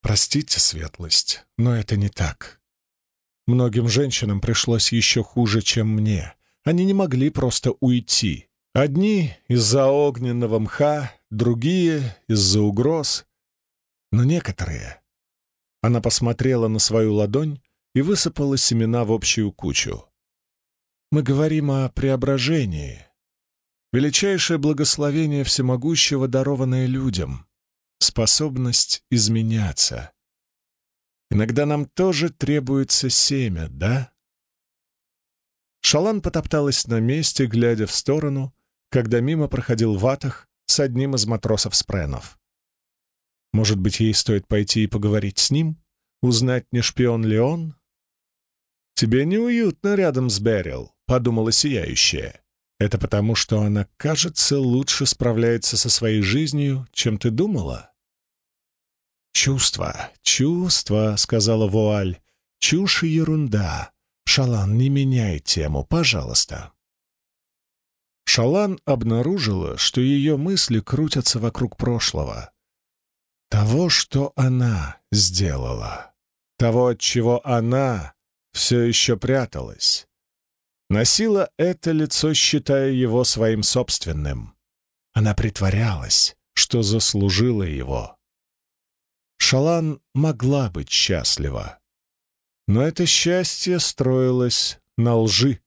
«Простите, светлость, но это не так. Многим женщинам пришлось еще хуже, чем мне. Они не могли просто уйти. Одни из-за огненного мха, другие из-за угроз. Но некоторые...» Она посмотрела на свою ладонь и высыпала семена в общую кучу. «Мы говорим о преображении, Величайшее благословение всемогущего, дарованное людям — способность изменяться. Иногда нам тоже требуется семя, да? Шалан потопталась на месте, глядя в сторону, когда мимо проходил Ватах с одним из матросов-спренов. Может быть, ей стоит пойти и поговорить с ним, узнать, не шпион ли он? «Тебе неуютно рядом с Берил», — подумала сияющая. Это потому, что она, кажется, лучше справляется со своей жизнью, чем ты думала?» «Чувства, чувства», — сказала Вуаль. «Чушь и ерунда. Шалан, не меняй тему, пожалуйста». Шалан обнаружила, что ее мысли крутятся вокруг прошлого. Того, что она сделала. Того, от чего она все еще пряталась. Носила это лицо, считая его своим собственным. Она притворялась, что заслужила его. Шалан могла быть счастлива. Но это счастье строилось на лжи.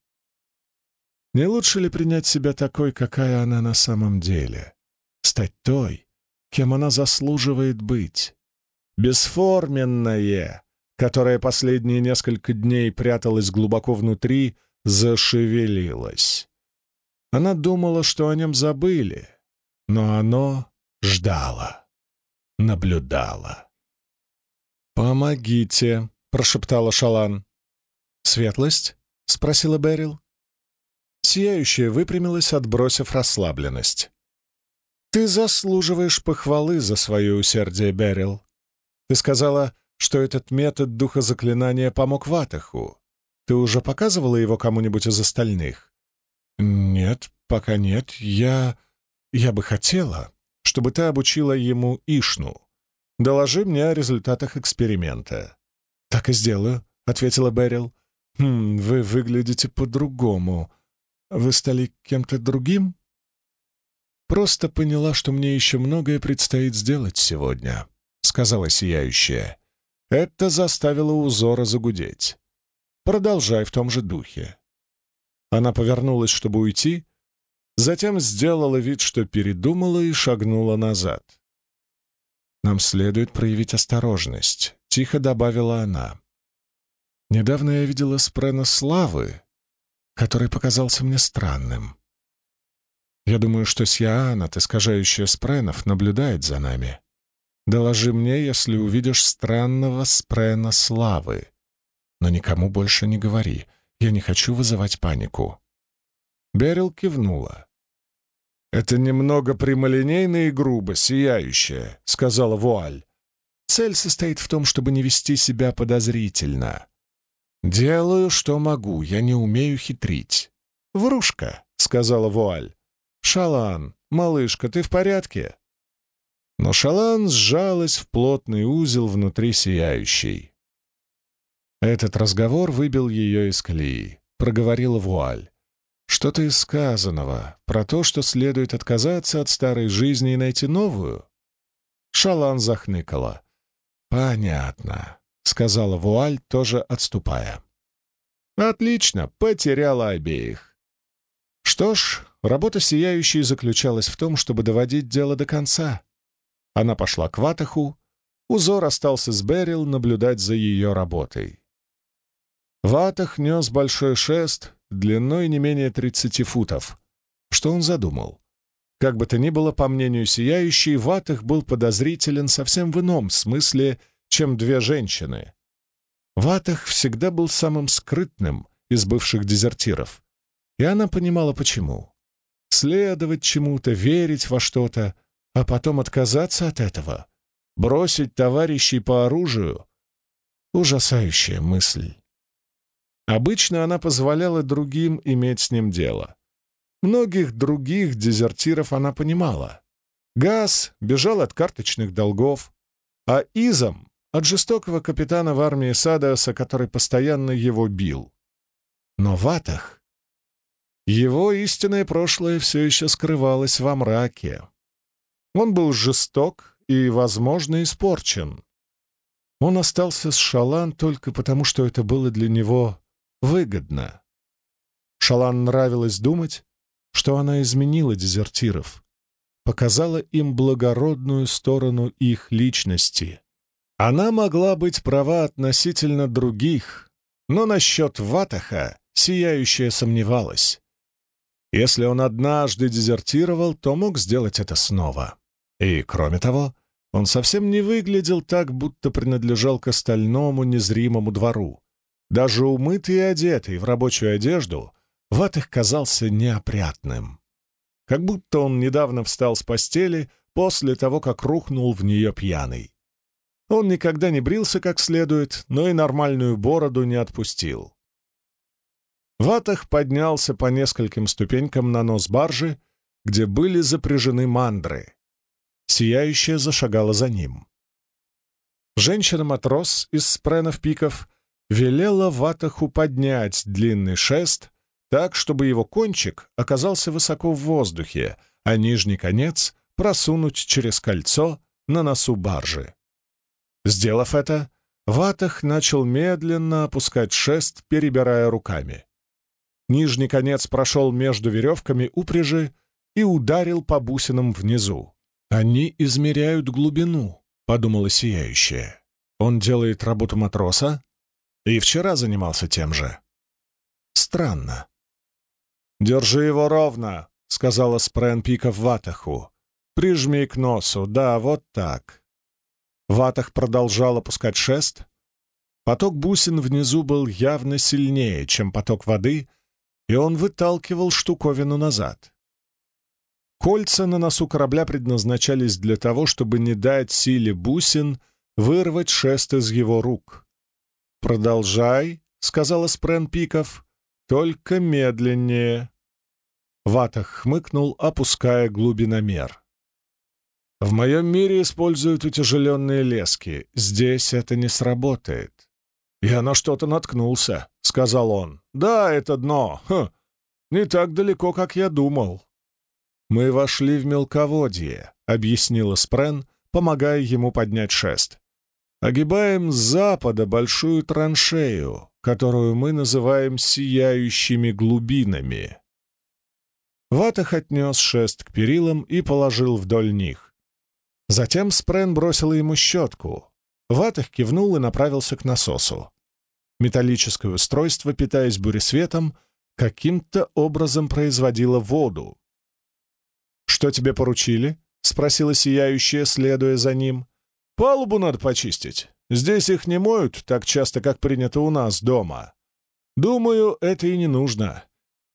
Не лучше ли принять себя такой, какая она на самом деле? Стать той, кем она заслуживает быть. Бесформенное, которое последние несколько дней пряталось глубоко внутри, зашевелилось. Она думала, что о нем забыли, но оно ждало, наблюдало. «Помогите», — прошептала Шалан. «Светлость?» — спросила Берил. Сияющая выпрямилась, отбросив расслабленность. «Ты заслуживаешь похвалы за свое усердие, Берил. Ты сказала, что этот метод духозаклинания помог Ватаху. Ты уже показывала его кому-нибудь из остальных?» «Нет, пока нет. Я... я бы хотела, чтобы ты обучила ему Ишну. Доложи мне о результатах эксперимента». «Так и сделаю», — ответила Берил. «Хм, вы выглядите по-другому. Вы стали кем-то другим?» «Просто поняла, что мне еще многое предстоит сделать сегодня», — сказала сияющая. Это заставило узора загудеть. «Продолжай в том же духе». Она повернулась, чтобы уйти, затем сделала вид, что передумала и шагнула назад. «Нам следует проявить осторожность», — тихо добавила она. «Недавно я видела спрена Славы, который показался мне странным. Я думаю, что Сиаанат, искажающая спренов, наблюдает за нами. Доложи мне, если увидишь странного спрена Славы. Но никому больше не говори. Я не хочу вызывать панику». Берил кивнула. «Это немного прямолинейно и грубо, сияющее», — сказала Вуаль. «Цель состоит в том, чтобы не вести себя подозрительно. Делаю, что могу, я не умею хитрить». «Врушка», — сказала Вуаль. «Шалан, малышка, ты в порядке?» Но Шалан сжалась в плотный узел внутри сияющей. Этот разговор выбил ее из колеи, проговорила Вуаль. Что-то из сказанного, про то, что следует отказаться от старой жизни и найти новую? Шалан захныкала. «Понятно», — сказала Вуаль, тоже отступая. «Отлично, потеряла обеих». Что ж, работа сияющей заключалась в том, чтобы доводить дело до конца. Она пошла к Ватаху, узор остался с Берил наблюдать за ее работой. Ватах нес большой шест, длиной не менее 30 футов. Что он задумал? Как бы то ни было, по мнению Сияющей, Ватах был подозрителен совсем в ином смысле, чем две женщины. Ватах всегда был самым скрытным из бывших дезертиров, и она понимала, почему. Следовать чему-то, верить во что-то, а потом отказаться от этого, бросить товарищей по оружию — ужасающая мысль. Обычно она позволяла другим иметь с ним дело. Многих других дезертиров она понимала. Газ бежал от карточных долгов, а Изом — от жестокого капитана в армии Садеоса, который постоянно его бил. Но в Атах его истинное прошлое все еще скрывалось во мраке. Он был жесток и, возможно, испорчен. Он остался с Шалан только потому, что это было для него выгодно. Шалан нравилось думать, что она изменила дезертиров, показала им благородную сторону их личности. Она могла быть права относительно других, но насчет Ватаха сияющая сомневалась. Если он однажды дезертировал, то мог сделать это снова. И, кроме того, он совсем не выглядел так, будто принадлежал к остальному незримому двору. Даже умытый и одетый в рабочую одежду, Ватых казался неопрятным. Как будто он недавно встал с постели после того, как рухнул в нее пьяный. Он никогда не брился как следует, но и нормальную бороду не отпустил. Ватах поднялся по нескольким ступенькам на нос баржи, где были запряжены мандры. Сияющая зашагала за ним. Женщина-матрос из спренов пиков велела Ватаху поднять длинный шест так, чтобы его кончик оказался высоко в воздухе, а нижний конец просунуть через кольцо на носу баржи. Сделав это, Ватах начал медленно опускать шест, перебирая руками. Нижний конец прошел между веревками упряжи и ударил по бусинам внизу. «Они измеряют глубину», — подумала сияющая. «Он делает работу матроса и вчера занимался тем же». Странно. «Держи его ровно», — сказала Спрен Пиков Ватаху. «Прижми к носу, да, вот так». Ватах продолжал опускать шест. Поток бусин внизу был явно сильнее, чем поток воды, и он выталкивал штуковину назад. Кольца на носу корабля предназначались для того, чтобы не дать силе бусин вырвать шест из его рук. «Продолжай», — сказала Спрен Пиков, — «только медленнее». Ватах хмыкнул, опуская глубиномер. «В моем мире используют утяжеленные лески. Здесь это не сработает». «Я на что-то наткнулся», — сказал он. «Да, это дно. Хм. Не так далеко, как я думал». «Мы вошли в мелководье», — объяснила Спрен, помогая ему поднять шест. «Огибаем с запада большую траншею, которую мы называем сияющими глубинами». Ватах отнес шест к перилам и положил вдоль них. Затем Спрен бросила ему щетку. Ватах кивнул и направился к насосу. Металлическое устройство, питаясь буресветом, каким-то образом производило воду, «Что тебе поручили?» — спросила сияющая, следуя за ним. «Палубу надо почистить. Здесь их не моют так часто, как принято у нас дома. Думаю, это и не нужно,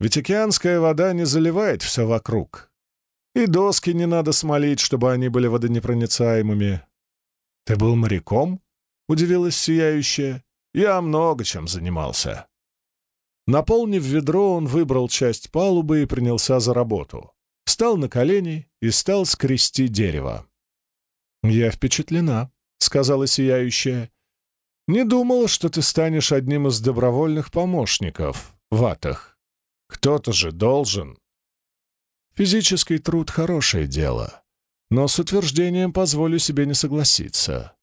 ведь океанская вода не заливает все вокруг. И доски не надо смолить, чтобы они были водонепроницаемыми». «Ты был моряком?» — удивилась сияющая. «Я много чем занимался». Наполнив ведро, он выбрал часть палубы и принялся за работу встал на колени и стал скрести дерево. «Я впечатлена», — сказала сияющая. «Не думала, что ты станешь одним из добровольных помощников в атах. Кто-то же должен». Физический труд — хорошее дело, но с утверждением позволю себе не согласиться.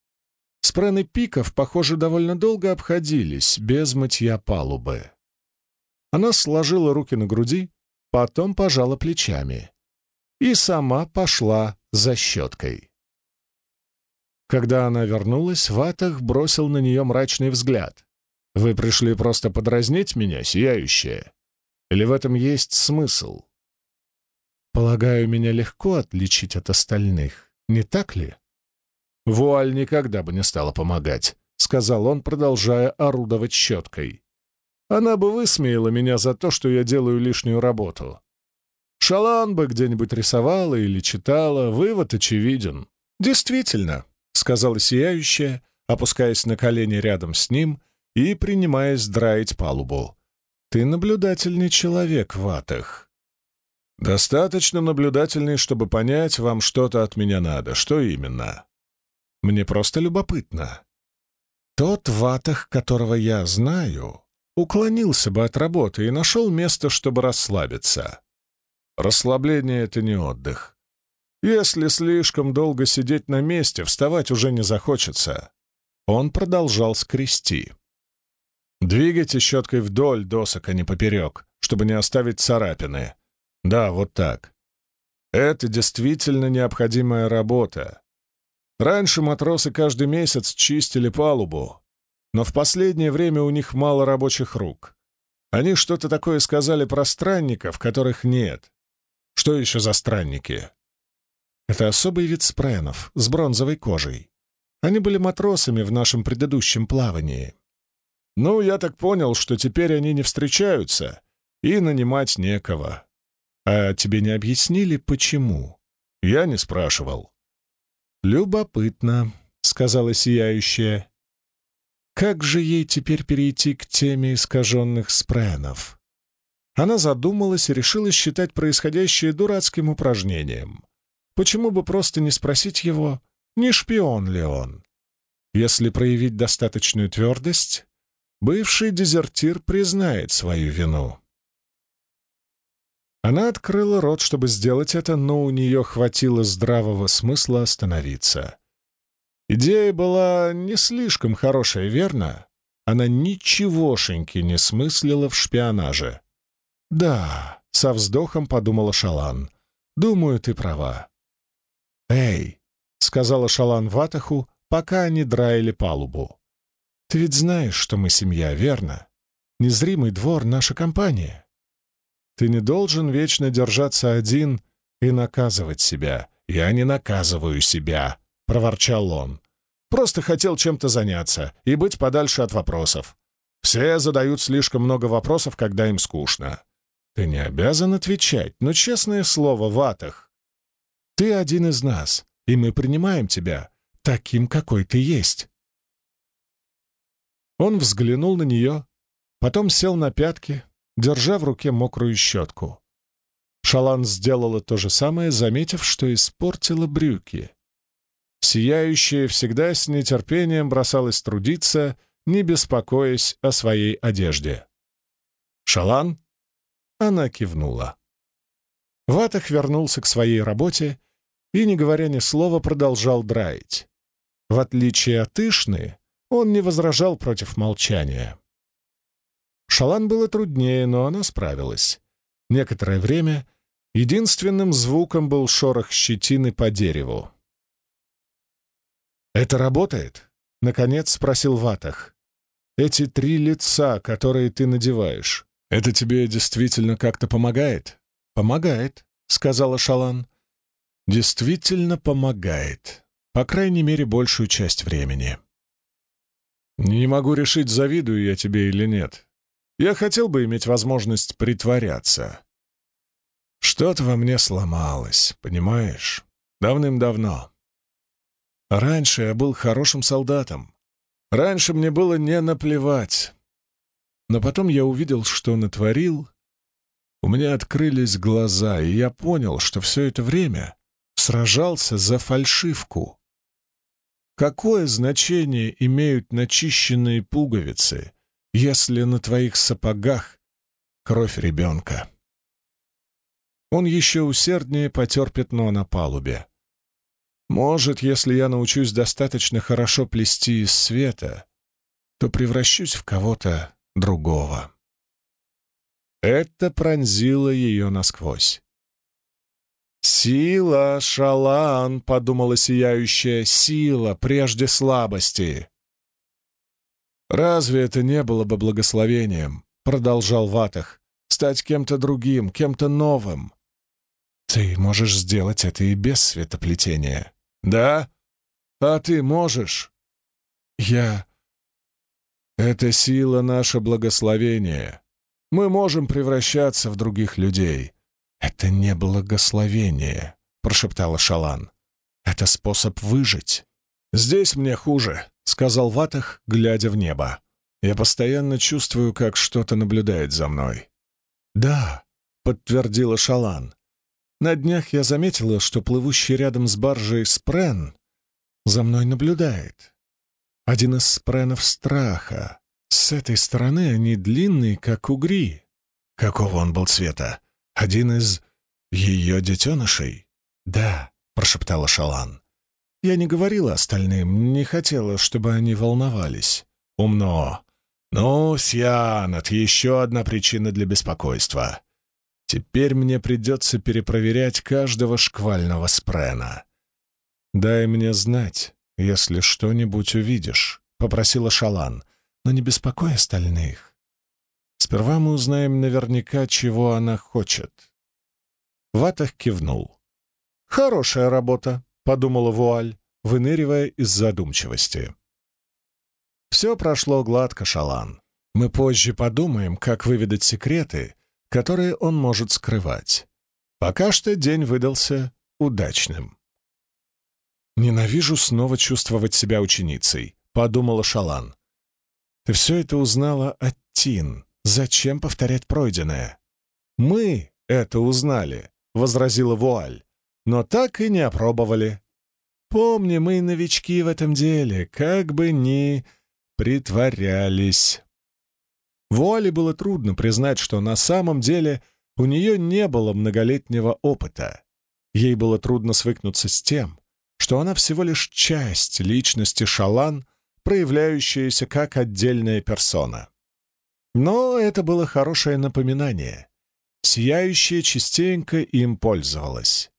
Спрены пиков, похоже, довольно долго обходились без мытья палубы. Она сложила руки на груди, потом пожала плечами и сама пошла за щеткой. Когда она вернулась, Ватах бросил на нее мрачный взгляд. «Вы пришли просто подразнить меня, сияющая? Или в этом есть смысл?» «Полагаю, меня легко отличить от остальных, не так ли?» «Вуаль никогда бы не стала помогать», — сказал он, продолжая орудовать щеткой. «Она бы высмеяла меня за то, что я делаю лишнюю работу. Шалан бы где-нибудь рисовала или читала, вывод очевиден. «Действительно», — сказала сияющая, опускаясь на колени рядом с ним и принимаясь драить палубу. «Ты наблюдательный человек в атах». «Достаточно наблюдательный, чтобы понять, вам что-то от меня надо. Что именно?» «Мне просто любопытно. Тот ватах, которого я знаю, уклонился бы от работы и нашел место, чтобы расслабиться. Расслабление — это не отдых. Если слишком долго сидеть на месте, вставать уже не захочется. Он продолжал скрести. Двигайте щеткой вдоль досок, а не поперек, чтобы не оставить царапины. Да, вот так. Это действительно необходимая работа. Раньше матросы каждый месяц чистили палубу, но в последнее время у них мало рабочих рук. Они что-то такое сказали про странников, которых нет. Что еще за странники? Это особый вид спренов с бронзовой кожей. Они были матросами в нашем предыдущем плавании. Ну, я так понял, что теперь они не встречаются, и нанимать некого. А тебе не объяснили, почему? Я не спрашивал. «Любопытно», — сказала сияющая. «Как же ей теперь перейти к теме искаженных спренов?» Она задумалась и решила считать происходящее дурацким упражнением. Почему бы просто не спросить его, не шпион ли он? Если проявить достаточную твердость, бывший дезертир признает свою вину. Она открыла рот, чтобы сделать это, но у нее хватило здравого смысла остановиться. Идея была не слишком хорошая, верно? Она ничегошеньки не смыслила в шпионаже. «Да», — со вздохом подумала Шалан, — «думаю, ты права». «Эй», — сказала Шалан Ватаху, пока они драили палубу. «Ты ведь знаешь, что мы семья, верно? Незримый двор — наша компания. Ты не должен вечно держаться один и наказывать себя. Я не наказываю себя», — проворчал он. Просто хотел чем-то заняться и быть подальше от вопросов. Все задают слишком много вопросов, когда им скучно. Ты не обязан отвечать, но честное слово, в атах. Ты один из нас, и мы принимаем тебя таким, какой ты есть. Он взглянул на нее, потом сел на пятки, держа в руке мокрую щетку. Шалан сделала то же самое, заметив, что испортила брюки. Сияющая всегда с нетерпением бросалась трудиться, не беспокоясь о своей одежде. «Шалан?» Она кивнула. Ватах вернулся к своей работе и, не говоря ни слова, продолжал драить. В отличие от Ишны, он не возражал против молчания. Шалан было труднее, но она справилась. Некоторое время единственным звуком был шорох щетины по дереву. «Это работает?» — наконец спросил Ватах. «Эти три лица, которые ты надеваешь, это тебе действительно как-то помогает?» «Помогает», — сказала Шалан. «Действительно помогает. По крайней мере, большую часть времени». «Не могу решить, завидую я тебе или нет. Я хотел бы иметь возможность притворяться. Что-то во мне сломалось, понимаешь? Давным-давно. Раньше я был хорошим солдатом. Раньше мне было не наплевать. Но потом я увидел, что натворил. У меня открылись глаза, и я понял, что все это время сражался за фальшивку. Какое значение имеют начищенные пуговицы, если на твоих сапогах кровь ребенка? Он еще усерднее потер пятно на палубе. Может, если я научусь достаточно хорошо плести из света, то превращусь в кого-то другого. Это пронзило ее насквозь. «Сила, шалан!» — подумала сияющая. «Сила прежде слабости!» «Разве это не было бы благословением?» — продолжал Ватах. «Стать кем-то другим, кем-то новым. Ты можешь сделать это и без светоплетения. «Да? А ты можешь?» «Я...» «Это сила наше благословение. Мы можем превращаться в других людей». «Это не благословение», — прошептала Шалан. «Это способ выжить». «Здесь мне хуже», — сказал Ватах, глядя в небо. «Я постоянно чувствую, как что-то наблюдает за мной». «Да», — подтвердила Шалан. На днях я заметила, что плывущий рядом с баржей спрен за мной наблюдает. Один из спренов страха. С этой стороны они длинные, как угри. Какого он был цвета? Один из ее детенышей? Да, прошептала Шалан. Я не говорила остальным, не хотела, чтобы они волновались. Умно. Ну, Сианат, еще одна причина для беспокойства. Теперь мне придется перепроверять каждого шквального спрена. «Дай мне знать, если что-нибудь увидишь», — попросила Шалан, — «но не беспокой остальных. Сперва мы узнаем наверняка, чего она хочет». Ватах кивнул. «Хорошая работа», — подумала Вуаль, выныривая из задумчивости. Все прошло гладко, Шалан. Мы позже подумаем, как выведать секреты, которые он может скрывать. Пока что день выдался удачным. «Ненавижу снова чувствовать себя ученицей», — подумала Шалан. «Ты все это узнала от Тин. Зачем повторять пройденное?» «Мы это узнали», — возразила Вуаль, «но так и не опробовали. Помни, мы новички в этом деле, как бы ни притворялись». Вуале было трудно признать, что на самом деле у нее не было многолетнего опыта. Ей было трудно свыкнуться с тем, что она всего лишь часть личности Шалан, проявляющаяся как отдельная персона. Но это было хорошее напоминание. Сияющая частенько им пользовалась.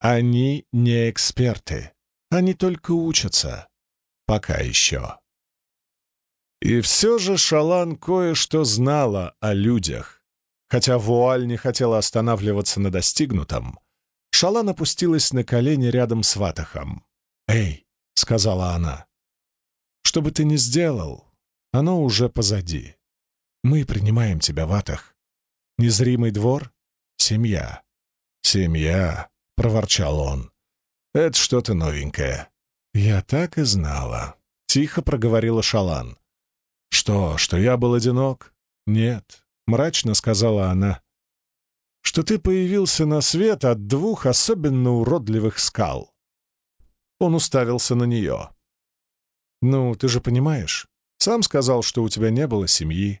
Они не эксперты, они только учатся. Пока еще. И все же Шалан кое-что знала о людях. Хотя Вуаль не хотела останавливаться на достигнутом, Шалан опустилась на колени рядом с Ватахом. «Эй!» — сказала она. «Что бы ты ни сделал, оно уже позади. Мы принимаем тебя, Ватах. Незримый двор — семья». «Семья», — проворчал он. «Это что-то новенькое». «Я так и знала», — тихо проговорила Шалан. «Что, что я был одинок?» «Нет», — мрачно сказала она. «Что ты появился на свет от двух особенно уродливых скал». Он уставился на нее. «Ну, ты же понимаешь, сам сказал, что у тебя не было семьи.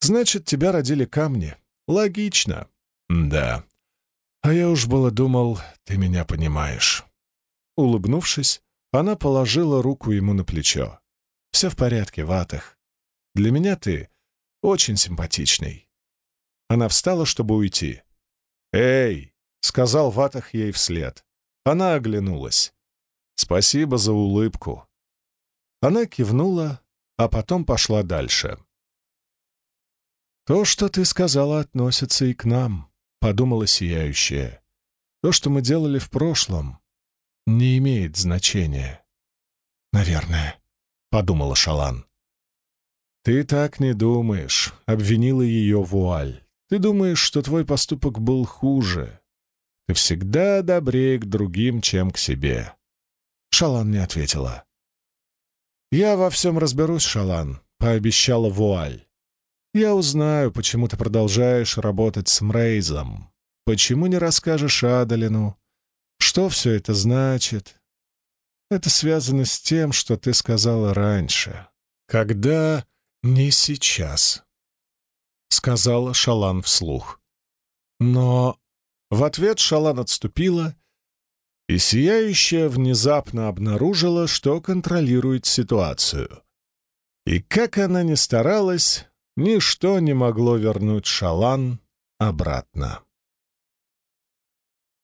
Значит, тебя родили камни. Логично». «Да. А я уж было думал, ты меня понимаешь». Улыбнувшись, она положила руку ему на плечо. «Все в порядке, Ватах. Для меня ты очень симпатичный». Она встала, чтобы уйти. «Эй!» — сказал Ватах ей вслед. Она оглянулась. «Спасибо за улыбку». Она кивнула, а потом пошла дальше. «То, что ты сказала, относится и к нам», — подумала сияющая. «То, что мы делали в прошлом, не имеет значения». «Наверное», — подумала Шалан. «Ты так не думаешь», — обвинила ее вуаль. «Ты думаешь, что твой поступок был хуже. Ты всегда добрее к другим, чем к себе». Шалан не ответила. «Я во всем разберусь, Шалан», — пообещала вуаль. «Я узнаю, почему ты продолжаешь работать с Мрейзом. Почему не расскажешь Адалину? Что все это значит? Это связано с тем, что ты сказала раньше. Когда не сейчас, — сказала Шалан вслух. Но в ответ Шалан отступила, и Сияющая внезапно обнаружила, что контролирует ситуацию. И как она ни старалась, ничто не могло вернуть Шалан обратно.